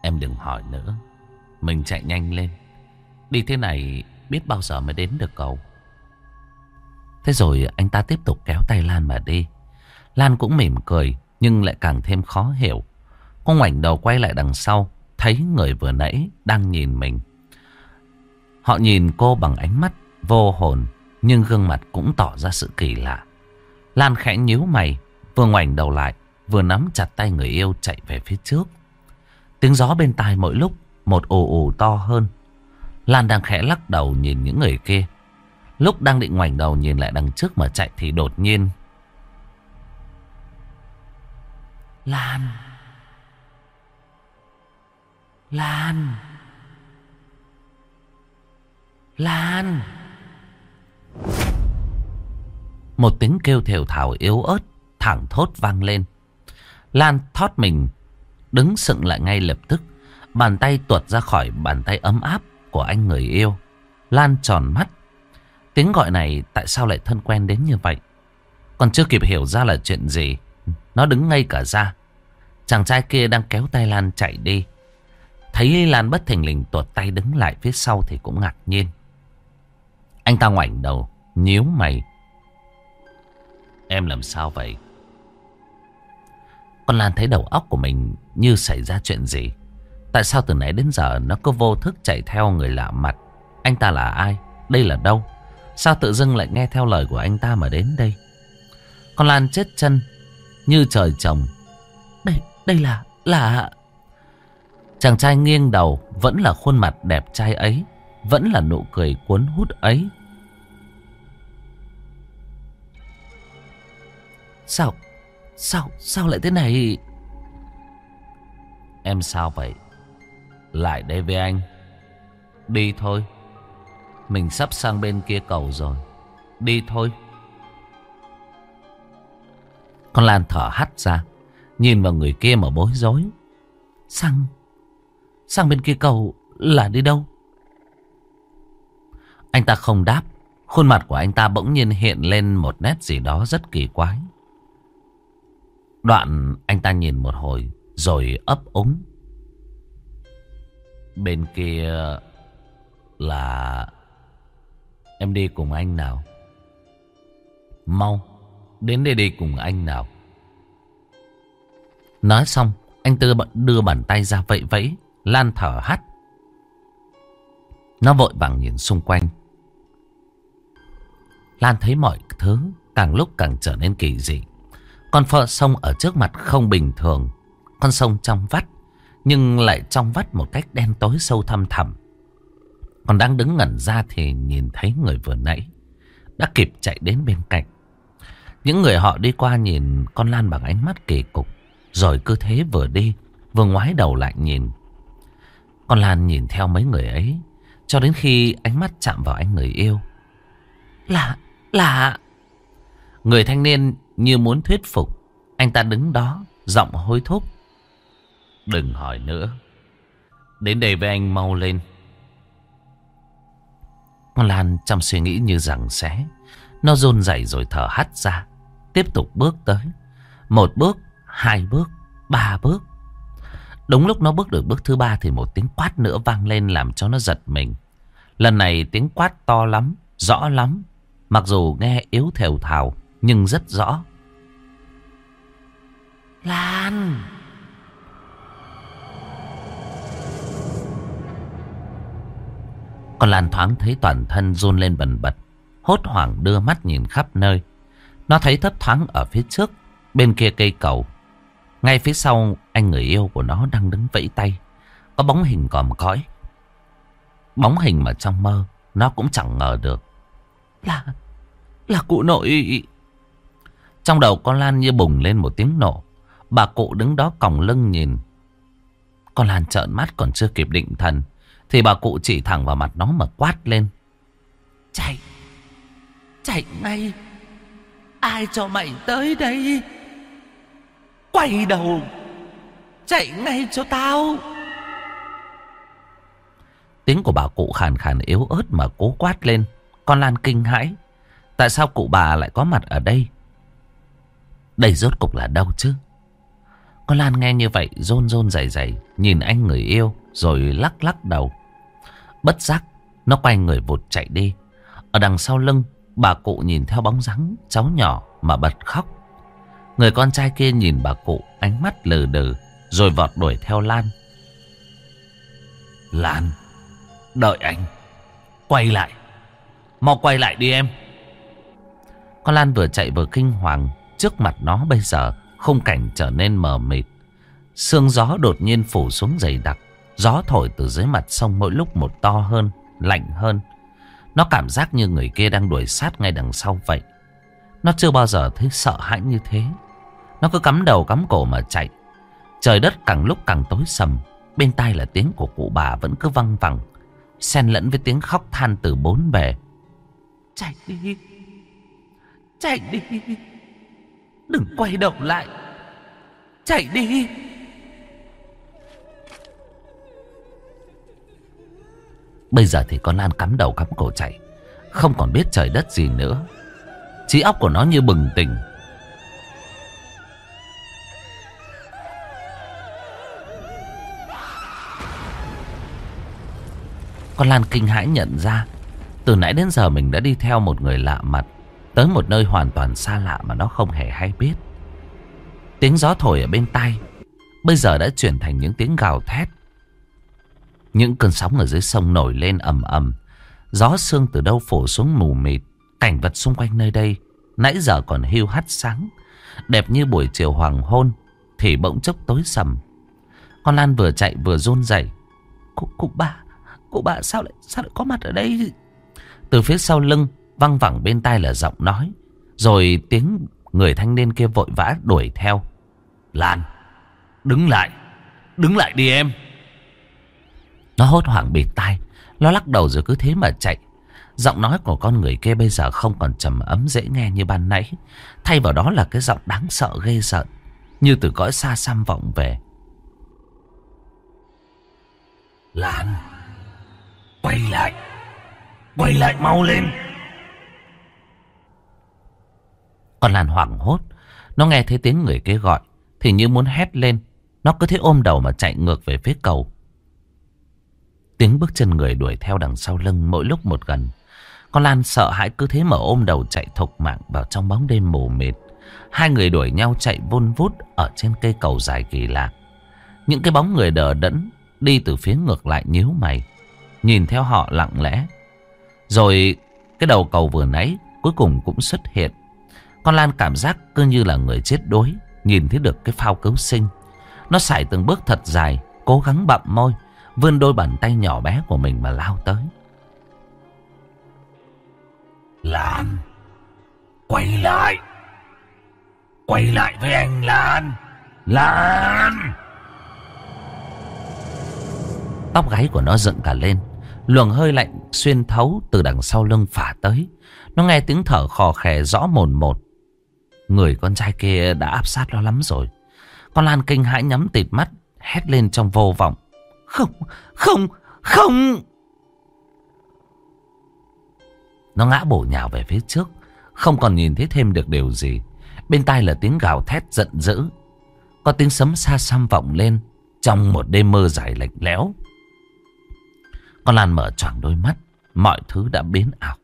Em đừng hỏi nữa. Mình chạy nhanh lên. Đi thế này biết bao giờ mới đến được cầu. Thế rồi anh ta tiếp tục kéo tay Lan mà đi. Lan cũng mỉm cười nhưng lại càng thêm khó hiểu. Cô ngoảnh đầu quay lại đằng sau, thấy người vừa nãy đang nhìn mình. Họ nhìn cô bằng ánh mắt vô hồn, nhưng gương mặt cũng tỏ ra sự kỳ lạ. Lan khẽ nhíu mày, vừa ngoảnh đầu lại, vừa nắm chặt tay người yêu chạy về phía trước. Tiếng gió bên tai mỗi lúc một ồ ồ to hơn. Lan đang khẽ lắc đầu nhìn những người kia. Lúc đang định ngoảnh đầu nhìn lại đằng trước mà chạy thì đột nhiên. Lan. Lan. Lan. Một tiếng kêu thều thào yếu ớt, thẳng thốt vang lên. Lan thoát mình, đứng sững lại ngay lập tức. Bàn tay tuột ra khỏi bàn tay ấm áp của anh người yêu. Lan tròn mắt, Tiếng gọi này tại sao lại thân quen đến như vậy? Còn chưa kịp hiểu ra là chuyện gì. Nó đứng ngay cả ra. Chàng trai kia đang kéo tay Lan chạy đi. Thấy Lan bất thình lình tuột tay đứng lại phía sau thì cũng ngạc nhiên. Anh ta ngoảnh đầu, nhíu mày. Em làm sao vậy? Con Lan thấy đầu óc của mình như xảy ra chuyện gì. Tại sao từ nãy đến giờ nó cứ vô thức chạy theo người lạ mặt? Anh ta là ai? Đây là đâu? Sao tự dưng lại nghe theo lời của anh ta mà đến đây Con Lan chết chân như trời trồng. Đây, đây là, là Chàng trai nghiêng đầu Vẫn là khuôn mặt đẹp trai ấy Vẫn là nụ cười cuốn hút ấy. Sao Sao Sao lại thế này? Em sao vậy? Lại đây với anh. Đi thôi. Mình sắp sang bên kia cầu rồi. Đi thôi con Lan thở hắt ra, Nhìn vào người kia mà bối rối. Sang Sang bên kia cầu là đi đâu? Anh ta không đáp, Khuôn mặt của anh ta bỗng nhiên hiện lên một nét gì đó rất kỳ quái. Đoạn anh ta nhìn một hồi Rồi ấp úng. Bên kia là, Em đi cùng anh nào? Mau. Đến đây đi cùng anh nào. Nói xong, Anh Tư đưa bàn tay ra vẫy vẫy, Lan thở hắt. Nó vội vàng nhìn xung quanh. Lan thấy mọi thứ Càng lúc càng trở nên kỳ dị. Con phở sông ở trước mặt không bình thường, Con sông trong vắt, Nhưng lại trong vắt một cách đen tối sâu thăm thẳm. Còn đang đứng ngẩn ra thì nhìn thấy người vừa nãy, Đã kịp chạy đến bên cạnh những người họ đi qua nhìn con Lan bằng ánh mắt kỳ cục. Rồi cứ thế vừa đi, vừa ngoái đầu lại nhìn. Con Lan nhìn theo mấy người ấy, cho đến khi ánh mắt chạm vào anh người yêu. Là, là... Người thanh niên như muốn thuyết phục. Anh ta đứng đó, giọng hối thúc. Đừng hỏi nữa. Đến đây với anh mau lên. Con Lan trong suy nghĩ như rằng xé. Nó run rẩy rồi thở hắt ra. Tiếp tục bước tới. Một bước, hai bước, ba bước. Đúng lúc nó bước được bước thứ ba thì một tiếng quát nữa vang lên làm cho nó giật mình. Lần này tiếng quát to lắm, rõ lắm. Mặc dù nghe yếu thều thào nhưng rất rõ. Lan! Con Lan thoáng thấy toàn thân run lên bần bật. Hốt hoảng đưa mắt nhìn khắp nơi. Nó thấy thấp thoáng ở phía trước, bên kia cây cầu. Ngay phía sau, anh người yêu của nó đang đứng vẫy tay. Có bóng hình còm cõi. Bóng hình mà trong mơ, nó cũng chẳng ngờ được. Là, là cụ nội... Trong đầu con Lan như bùng lên một tiếng nổ. Bà cụ đứng đó còng lưng nhìn. Con Lan trợn mắt còn chưa kịp định thần. Thì bà cụ chỉ thẳng vào mặt nó mà quát lên. Chạy! Chạy ngay! Ai cho mày tới đây? Quay đầu, Chạy ngay cho tao. Tiếng của bà cụ khàn khàn yếu ớt mà cố quát lên. Con Lan kinh hãi. Tại sao cụ bà lại có mặt ở đây? Đây rốt cục là đâu chứ? Con Lan nghe như vậy, rôn rôn dày dày Nhìn anh người yêu, Rồi lắc lắc đầu. Bất giác, Nó quay người vụt chạy đi. Ở đằng sau lưng Bà cụ nhìn theo bóng dáng cháu nhỏ mà bật khóc. Người con trai kia nhìn bà cụ ánh mắt lừ đừ rồi vọt đuổi theo Lan. Lan, đợi anh. Quay lại. Mau quay lại đi em. Con Lan vừa chạy vừa kinh hoàng. Trước mặt nó bây giờ không cảnh trở nên mờ mịt. Sương gió đột nhiên phủ xuống dày đặc. Gió thổi từ dưới mặt sông mỗi lúc một to hơn, lạnh hơn. Nó cảm giác như người kia đang đuổi sát ngay đằng sau vậy. Nó chưa bao giờ thấy sợ hãi như thế. Nó cứ cắm đầu cắm cổ mà chạy. Trời đất càng lúc càng tối sầm. Bên tai là tiếng của cụ bà vẫn cứ văng vẳng. Xen lẫn với tiếng khóc than từ bốn bề. Chạy đi. Chạy đi. Đừng quay đầu lại. Chạy đi. Bây giờ thì con Lan cắm đầu cắm cổ chạy. Không còn biết trời đất gì nữa. Trí óc của nó như bừng tỉnh. Con Lan kinh hãi nhận ra, Từ nãy đến giờ mình đã đi theo một người lạ mặt, Tới một nơi hoàn toàn xa lạ mà nó không hề hay biết. Tiếng gió thổi ở bên tai, Bây giờ đã chuyển thành những tiếng gào thét những cơn sóng ở dưới sông nổi lên ầm ầm. Gió sương từ đâu phủ xuống mù mịt. Cảnh vật xung quanh nơi đây nãy giờ còn hiu hắt sáng. Đẹp như buổi chiều hoàng hôn thì bỗng chốc tối sầm. Con Lan vừa chạy vừa run rẩy. Cụ, cụ bà, cụ bà sao lại, sao lại có mặt ở đây? Từ phía sau lưng văng vẳng bên tai là giọng nói. Rồi tiếng người thanh niên kia vội vã đuổi theo. Lan, đứng lại, đứng lại đi em. Nó hốt hoảng bịt tai Nó lắc đầu rồi cứ thế mà chạy. Giọng nói của con người kia bây giờ không còn trầm ấm dễ nghe như ban nãy. Thay vào đó là cái giọng đáng sợ ghê sợ Như từ cõi xa xăm vọng về. Lan Quay lại Quay lại mau lên. Con Lan hoảng hốt. Nó nghe thấy tiếng người kia gọi Thì như muốn hét lên. Nó cứ thế ôm đầu mà chạy ngược về phía cầu Tiếng bước chân người đuổi theo đằng sau lưng mỗi lúc một gần. Con Lan sợ hãi cứ thế mà ôm đầu chạy thục mạng vào trong bóng đêm mù mịt. Hai người đuổi nhau chạy vun vút ở trên cây cầu dài kỳ lạ. Những cái bóng người đờ đẫn đi từ phía ngược lại nhíu mày, Nhìn theo họ lặng lẽ. Rồi cái đầu cầu vừa nãy cuối cùng cũng xuất hiện. Con Lan cảm giác cứ như là người chết đuối, Nhìn thấy được cái phao cứu sinh. Nó sải từng bước thật dài, Cố gắng bậm môi Vươn đôi bàn tay nhỏ bé của mình mà lao tới. Lan Quay lại. Quay lại với anh Lan. Lan! Tóc gáy của nó dựng cả lên Luồng hơi lạnh xuyên thấu từ đằng sau lưng phả tới. Nó nghe tiếng thở khò khè rõ mồn một. Người con trai kia đã áp sát nó lắm rồi. Con Lan kinh hãi nhắm tịt mắt Hét lên trong vô vọng không, không, không. Nó ngã bổ nhào về phía trước Không còn nhìn thấy thêm được điều gì. Bên tai là tiếng gào thét giận dữ. Có tiếng sấm xa xăm vọng lên Trong một đêm mơ dài lạnh lẽo. Con Lan mở choàng đôi mắt Mọi thứ đã biến ảo.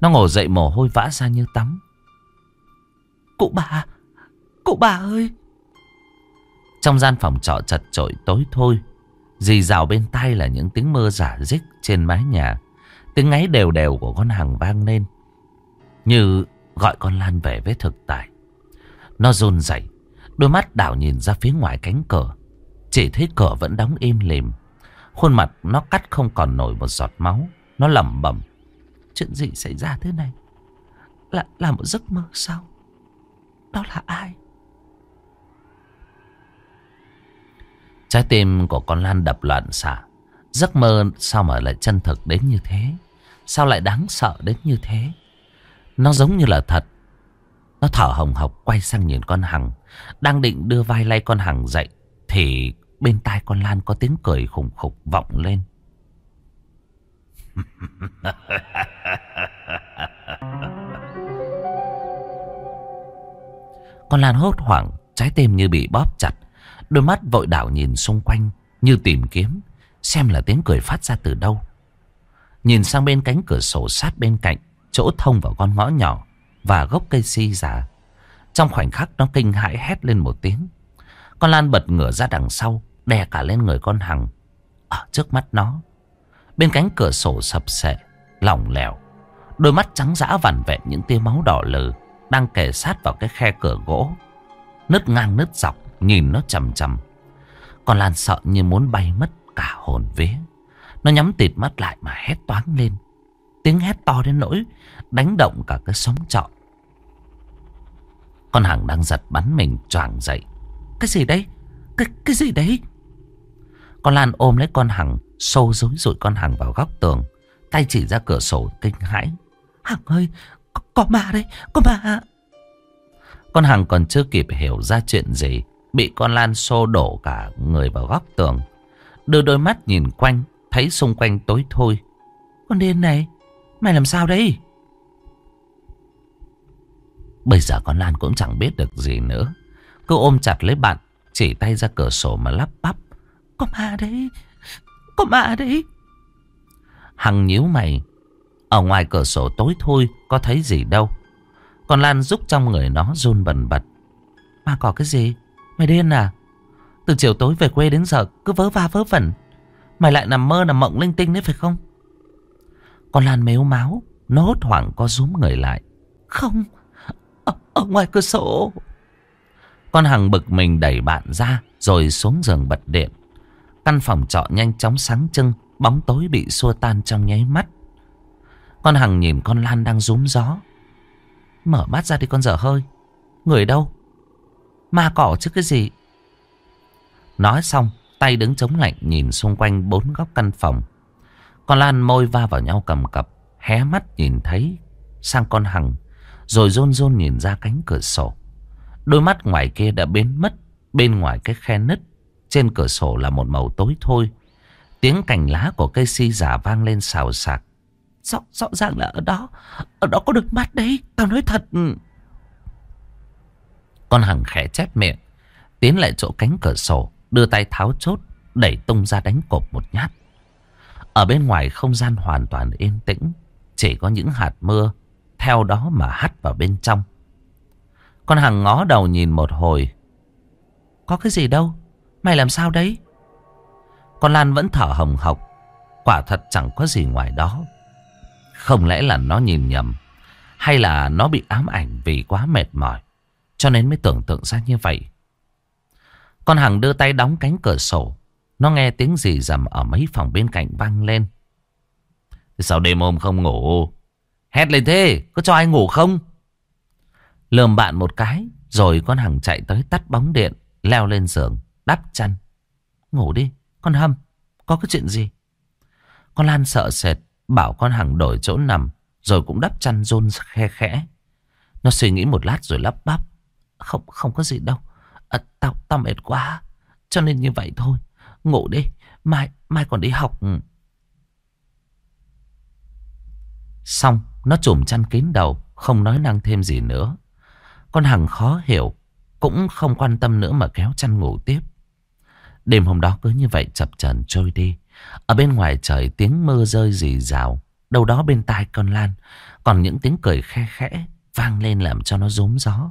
Nó ngồi dậy mồ hôi vã ra như tắm. Cụ bà Cụ bà ơi. Trong gian phòng trọ chật chội tối thôi Dì rào bên tay là những tiếng mưa giả dích trên mái nhà. Tiếng ngáy đều đều của con hàng vang lên Như gọi con Lan về với thực tại. Nó run rẩy Đôi mắt đảo nhìn ra phía ngoài cánh cửa. Chỉ thấy cửa vẫn đóng im lìm. Khuôn mặt nó cắt không còn nổi một giọt máu. Nó lẩm bẩm Chuyện gì xảy ra thế này? Là, là một giấc mơ sao? Đó là ai? Trái tim của con Lan đập loạn xạ. Giấc mơ sao mà lại chân thực đến như thế? Sao lại đáng sợ đến như thế? Nó giống như là thật. Nó thở hồng hộc quay sang nhìn con Hằng, Đang định đưa vai lay con Hằng dậy, Thì bên tai con Lan có tiếng cười khủng khục vọng lên. [LAUGHS] Con Lan hốt hoảng, Trái tim như bị bóp chặt. Đôi mắt vội đảo nhìn xung quanh, Như tìm kiếm, Xem là tiếng cười phát ra từ đâu. Nhìn sang bên cánh cửa sổ sát bên cạnh, Chỗ thông vào con ngõ nhỏ Và gốc cây si già. Trong khoảnh khắc nó kinh hãi hét lên một tiếng. Con Lan bật ngửa ra đằng sau, Đè cả lên người con Hằng, Ở trước mắt nó. Bên cánh cửa sổ sập sệ, Lỏng lẻo. Đôi mắt trắng dã vằn vẹn những tia máu đỏ lừ Đang kề sát vào cái khe cửa gỗ, Nứt ngang nứt dọc. Nhìn nó chầm chầm Con Lan sợ như muốn bay mất cả hồn vía. Nó nhắm tịt mắt lại mà hét toáng lên. Tiếng hét to đến nỗi Đánh động cả cái sóng trọ. Con hàng đang giật bắn mình choàng dậy. Cái gì đấy? Cái, cái gì đấy? Con Lan ôm lấy con Hằng Xô dối rụi con Hằng vào góc tường. Tay chỉ ra cửa sổ kinh hãi. Hằng ơi có, có ma đấy, Có ma Con Hằng còn chưa kịp hiểu ra chuyện gì Bị con Lan xô đổ cả người vào góc tường. Đưa đôi mắt nhìn quanh, Thấy xung quanh tối thôi Con điên này, Mày làm sao đấy Bây giờ con Lan cũng chẳng biết được gì nữa. Cứ ôm chặt lấy bạn, Chỉ tay ra cửa sổ mà lắp bắp. Có ma đấy, Có ma đấy. Hằng nhíu mày. Ở ngoài cửa sổ tối thôi Có thấy gì đâu. Con Lan giúp trong người nó run bần bật. Ma có cái gì? Mày điên à? Từ chiều tối về quê đến giờ cứ vớ va vớ vẩn. Mày lại nằm mơ nằm mộng linh tinh đấy phải không? Con Lan mếu máu Nó hốt hoảng co rúm người lại. Không Ở, ở ngoài cửa sổ. Con Hằng bực mình đẩy bạn ra Rồi xuống giường bật điện. Căn phòng trọ nhanh chóng sáng trưng Bóng tối bị xua tan trong nháy mắt. Con Hằng nhìn con Lan đang rúm gió. Mở mắt ra đi con dở hơi. Người đâu? Ma cỏ chứ cái gì Nói xong Tay đứng chống lạnh nhìn xung quanh bốn góc căn phòng Con Lan môi va vào nhau cầm cập Hé mắt nhìn thấy Sang con Hằng Rồi rôn rôn nhìn ra cánh cửa sổ Đôi mắt ngoài kia đã biến mất Bên ngoài cái khe nứt Trên cửa sổ là một màu tối thôi Tiếng cành lá của cây si giả vang lên xào xạc. Rõ, rõ ràng là ở đó. Ở đó có được mắt đấy. Tao nói thật. Ừ. Con Hằng khẽ chép miệng. Tiến lại chỗ cánh cửa sổ. Đưa tay tháo chốt. Đẩy tung ra đánh cột một nhát. Ở bên ngoài không gian hoàn toàn yên tĩnh. Chỉ có những hạt mưa. Theo đó mà hắt vào bên trong. Con Hằng ngó đầu nhìn một hồi. Có cái gì đâu. Mày làm sao đấy? Con Lan vẫn thở hồng hộc. Quả thật chẳng có gì ngoài đó. Không lẽ là nó nhìn nhầm. Hay là nó bị ám ảnh vì quá mệt mỏi. Cho nên mới tưởng tượng ra như vậy. Con Hằng đưa tay đóng cánh cửa sổ. Nó nghe tiếng gì rầm ở mấy phòng bên cạnh vang lên. Sao đêm hôm không ngủ? Hét lên thế, có cho ai ngủ không? Lườm bạn một cái, rồi con Hằng chạy tới tắt bóng điện, leo lên giường, đắp chăn. Ngủ đi, con Hâm, có cái chuyện gì? Con Lan sợ sệt, bảo con Hằng đổi chỗ nằm, rồi cũng đắp chăn rôn khe khẽ. Nó suy nghĩ một lát rồi lắp bắp. Không, không có gì đâu. À, tao, tao mệt quá, cho nên như vậy thôi. Ngủ đi, mai, mai còn đi học. Ừ. Xong, nó trùm chăn kín đầu, không nói năng thêm gì nữa. Con Hằng khó hiểu, cũng không quan tâm nữa mà kéo chăn ngủ tiếp. Đêm hôm đó cứ như vậy chập chờn trôi đi. Ở bên ngoài trời tiếng mưa rơi rì rào. Đâu đó bên tai con Lan. Còn những tiếng cười khe khẽ vang lên làm cho nó rúm gió.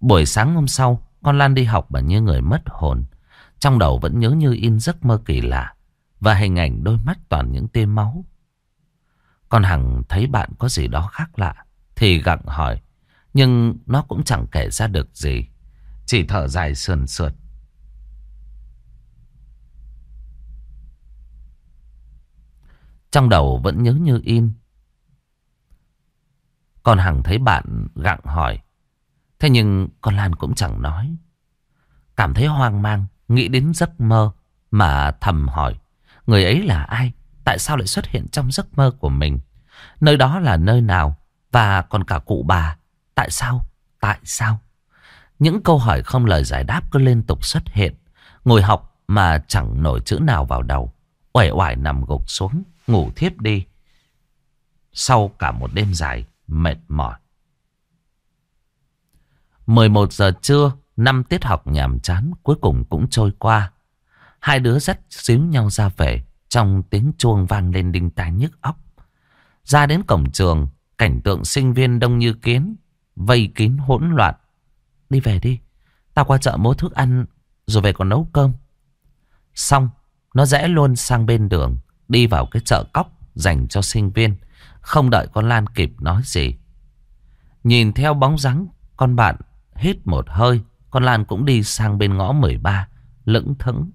Buổi sáng hôm sau, con Lan đi học mà như người mất hồn. Trong đầu vẫn nhớ như in giấc mơ kỳ lạ. Và hình ảnh đôi mắt toàn những tia máu. Con Hằng thấy bạn có gì đó khác lạ. Thì gặng hỏi. Nhưng nó cũng chẳng kể ra được gì. Chỉ thở dài sườn sượt. Trong đầu vẫn nhớ như in. Con Hằng thấy bạn gặng hỏi. Thế nhưng con Lan cũng chẳng nói. Cảm thấy hoang mang, nghĩ đến giấc mơ mà thầm hỏi. Người ấy là ai? Tại sao lại xuất hiện trong giấc mơ của mình? Nơi đó là nơi nào? Và còn cả cụ bà. Tại sao? Tại sao? Những câu hỏi không lời giải đáp cứ liên tục xuất hiện. Ngồi học mà chẳng nổi chữ nào vào đầu. Uể oải nằm gục xuống, ngủ thiếp đi. Sau cả một đêm dài, mệt mỏi. 11 giờ trưa, năm tiết học nhàm chán cuối cùng cũng trôi qua. Hai đứa dắt xíu nhau ra về, trong tiếng chuông vang lên đinh tai nhức óc. Ra đến cổng trường, cảnh tượng sinh viên đông như kiến, vây kín hỗn loạn. Đi về đi, tao qua chợ mua thức ăn rồi về còn nấu cơm. Xong, nó rẽ luôn sang bên đường, đi vào cái chợ cóc dành cho sinh viên, không đợi con Lan kịp nói gì. Nhìn theo bóng dáng con bạn hít một hơi, con Lan cũng đi sang bên ngõ 13, lững thững.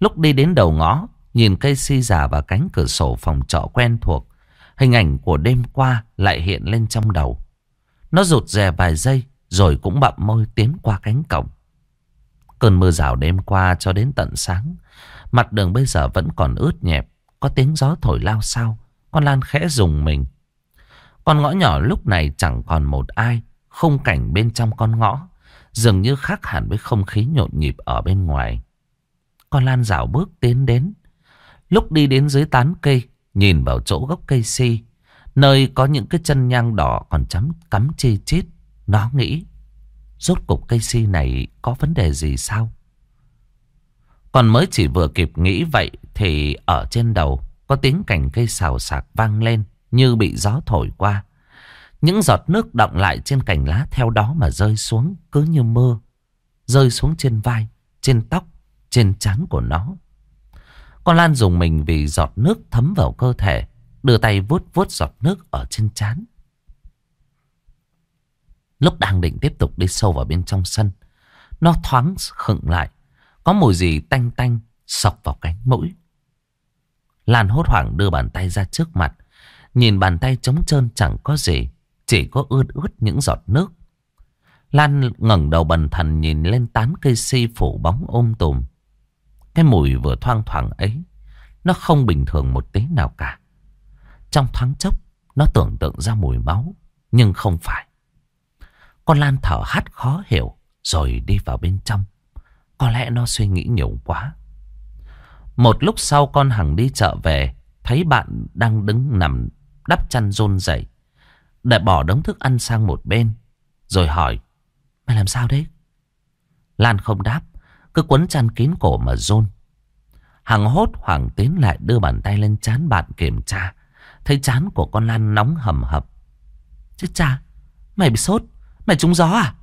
Lúc đi đến đầu ngõ, nhìn cây si già và cánh cửa sổ phòng trọ quen thuộc, hình ảnh của đêm qua lại hiện lên trong đầu. Nó rụt rè vài giây, rồi cũng bậm môi tiến qua cánh cổng. Cơn mưa rào đêm qua cho đến tận sáng, mặt đường bây giờ vẫn còn ướt nhẹp, có tiếng gió thổi lao sao, con Lan khẽ dùng mình. Con ngõ nhỏ lúc này chẳng còn một ai, khung cảnh bên trong con ngõ dường như khác hẳn với không khí nhộn nhịp ở bên ngoài. Con Lan dạo bước tiến đến. Lúc đi đến dưới tán cây, nhìn vào chỗ gốc cây si, nơi có những cái chân nhang đỏ còn chấm cắm chi chít. Nó nghĩ, rốt cục cây si này có vấn đề gì sao? Còn mới chỉ vừa kịp nghĩ vậy thì ở trên đầu có tiếng cành cây xào sạc vang lên như bị gió thổi qua. Những giọt nước đọng lại trên cành lá theo đó mà rơi xuống cứ như mưa. Rơi xuống trên vai, trên tóc, trên trán của nó. Con Lan dùng mình vì giọt nước thấm vào cơ thể. Đưa tay vuốt vuốt giọt nước ở trên trán. Lúc đang định tiếp tục đi sâu vào bên trong sân. Nó thoáng khựng lại. Có mùi gì tanh tanh sọc vào cánh mũi. Lan hốt hoảng đưa bàn tay ra trước mặt. Nhìn bàn tay trống trơn chẳng có gì. Chỉ có ướt ướt những giọt nước. Lan ngẩng đầu bần thần nhìn lên tán cây si phủ bóng ôm tùm. Cái mùi vừa thoang thoảng ấy, nó không bình thường một tí nào cả. Trong thoáng chốc, nó tưởng tượng ra mùi máu, nhưng không phải. Con Lan thở hắt khó hiểu, rồi đi vào bên trong. Có lẽ nó suy nghĩ nhiều quá. Một lúc sau con Hằng đi chợ về. Thấy bạn đang đứng nằm đắp chăn rôn dậy. Để bỏ đống thức ăn sang một bên. Rồi hỏi. Mày làm sao đấy? Lan không đáp. Cứ quấn chăn kín cổ mà rôn. Hằng hốt hoảng tiến lại đưa bàn tay lên chán bạn kiểm tra. Thấy chán của con Lan nóng hầm hập. Chứ cha, mày bị sốt, mày trúng gió à?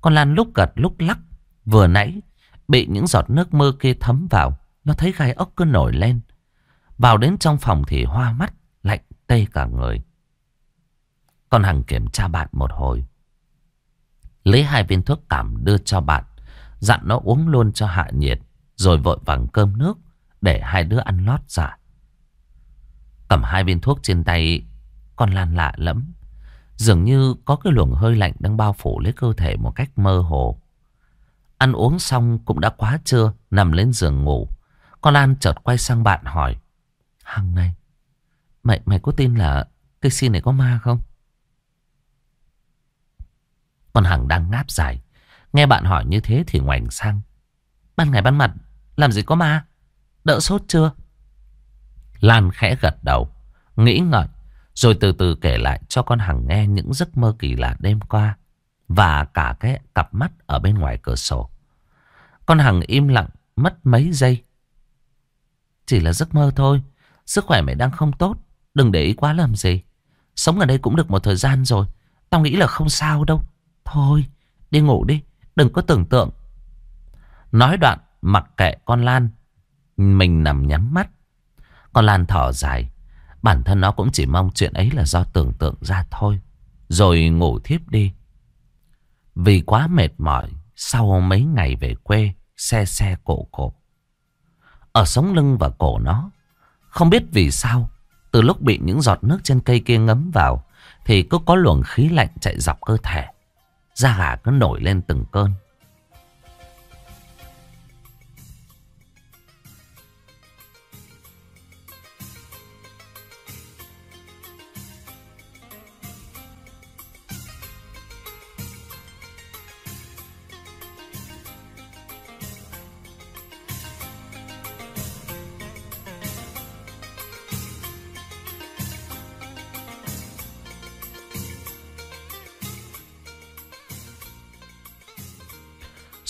Con Lan lúc gật lúc lắc, vừa nãy bị những giọt nước mưa kia thấm vào. Nó thấy gai ốc cứ nổi lên. Vào đến trong phòng thì hoa mắt, lạnh tê cả người. Con Hằng kiểm tra bạn một hồi. Lấy hai viên thuốc cảm đưa cho bạn. Dặn nó uống luôn cho hạ nhiệt. Rồi vội vàng cơm nước để hai đứa ăn lót dạ. Cầm hai viên thuốc trên tay, con Lan lạ lẫm. Dường như có cái luồng hơi lạnh đang bao phủ lấy cơ thể một cách mơ hồ. Ăn uống xong cũng đã quá trưa, nằm lên giường ngủ. Con Lan chợt quay sang bạn hỏi. Hằng này, mày, mày có tin là cái xin này có ma không? Con Hằng đang ngáp dài. Nghe bạn hỏi như thế thì ngoảnh sang. Ban ngày ban mặt, làm gì có ma? Đỡ sốt chưa? Lan khẽ gật đầu, nghĩ ngợi, rồi từ từ kể lại cho con Hằng nghe những giấc mơ kỳ lạ đêm qua và cả cái cặp mắt ở bên ngoài cửa sổ. Con Hằng im lặng mất mấy giây. Chỉ là giấc mơ thôi, sức khỏe mày đang không tốt, đừng để ý quá làm gì. Sống ở đây cũng được một thời gian rồi, tao nghĩ là không sao đâu. Thôi, đi ngủ đi, đừng có tưởng tượng. Nói đoạn, mặc kệ con Lan, mình nằm nhắm mắt. Con Lan thở dài. Bản thân nó cũng chỉ mong chuyện ấy là do tưởng tượng ra thôi. Rồi ngủ thiếp đi. Vì quá mệt mỏi, sau mấy ngày về quê, xe xe cổ cổ. Ở sống lưng và cổ nó, không biết vì sao, từ lúc bị những giọt nước trên cây kia ngấm vào, thì cứ có luồng khí lạnh chạy dọc cơ thể. Da gà cứ nổi lên từng cơn.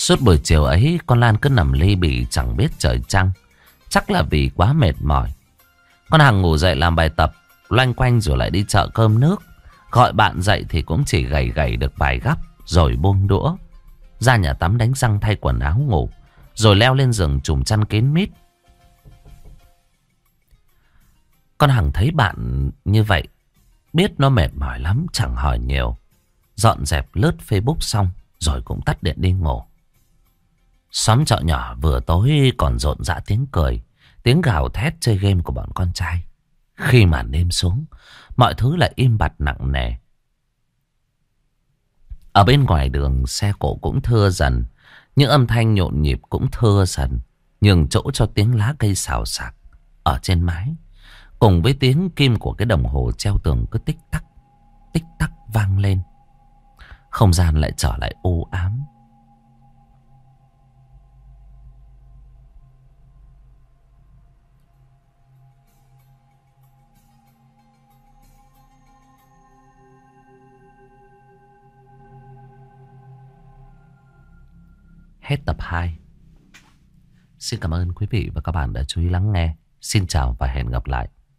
Suốt buổi chiều ấy con Lan cứ nằm ly bì chẳng biết trời trăng. Chắc là vì quá mệt mỏi. Con Hằng ngủ dậy làm bài tập, loanh quanh rồi lại đi chợ cơm nước. Gọi bạn dậy thì cũng chỉ gầy gầy được vài gắp rồi buông đũa. Ra nhà tắm đánh răng thay quần áo ngủ. Rồi leo lên giường trùm chăn kín mít. Con Hằng thấy bạn như vậy. Biết nó mệt mỏi lắm chẳng hỏi nhiều. Dọn dẹp lướt Facebook xong rồi cũng tắt điện đi ngủ. Xóm chợ nhỏ vừa tối còn rộn rã tiếng cười, tiếng gào thét chơi game của bọn con trai. Khi màn đêm xuống, mọi thứ lại im bặt nặng nề. Ở bên ngoài đường, xe cộ cũng thưa dần, những âm thanh nhộn nhịp cũng thưa dần, nhường chỗ cho tiếng lá cây xào xạc ở trên mái. Cùng với tiếng kim của cái đồng hồ treo tường cứ tích tắc, tích tắc vang lên. Không gian lại trở lại u ám. Hết tập 2. Xin cảm ơn quý vị và các bạn đã chú ý lắng nghe. Xin chào và hẹn gặp lại.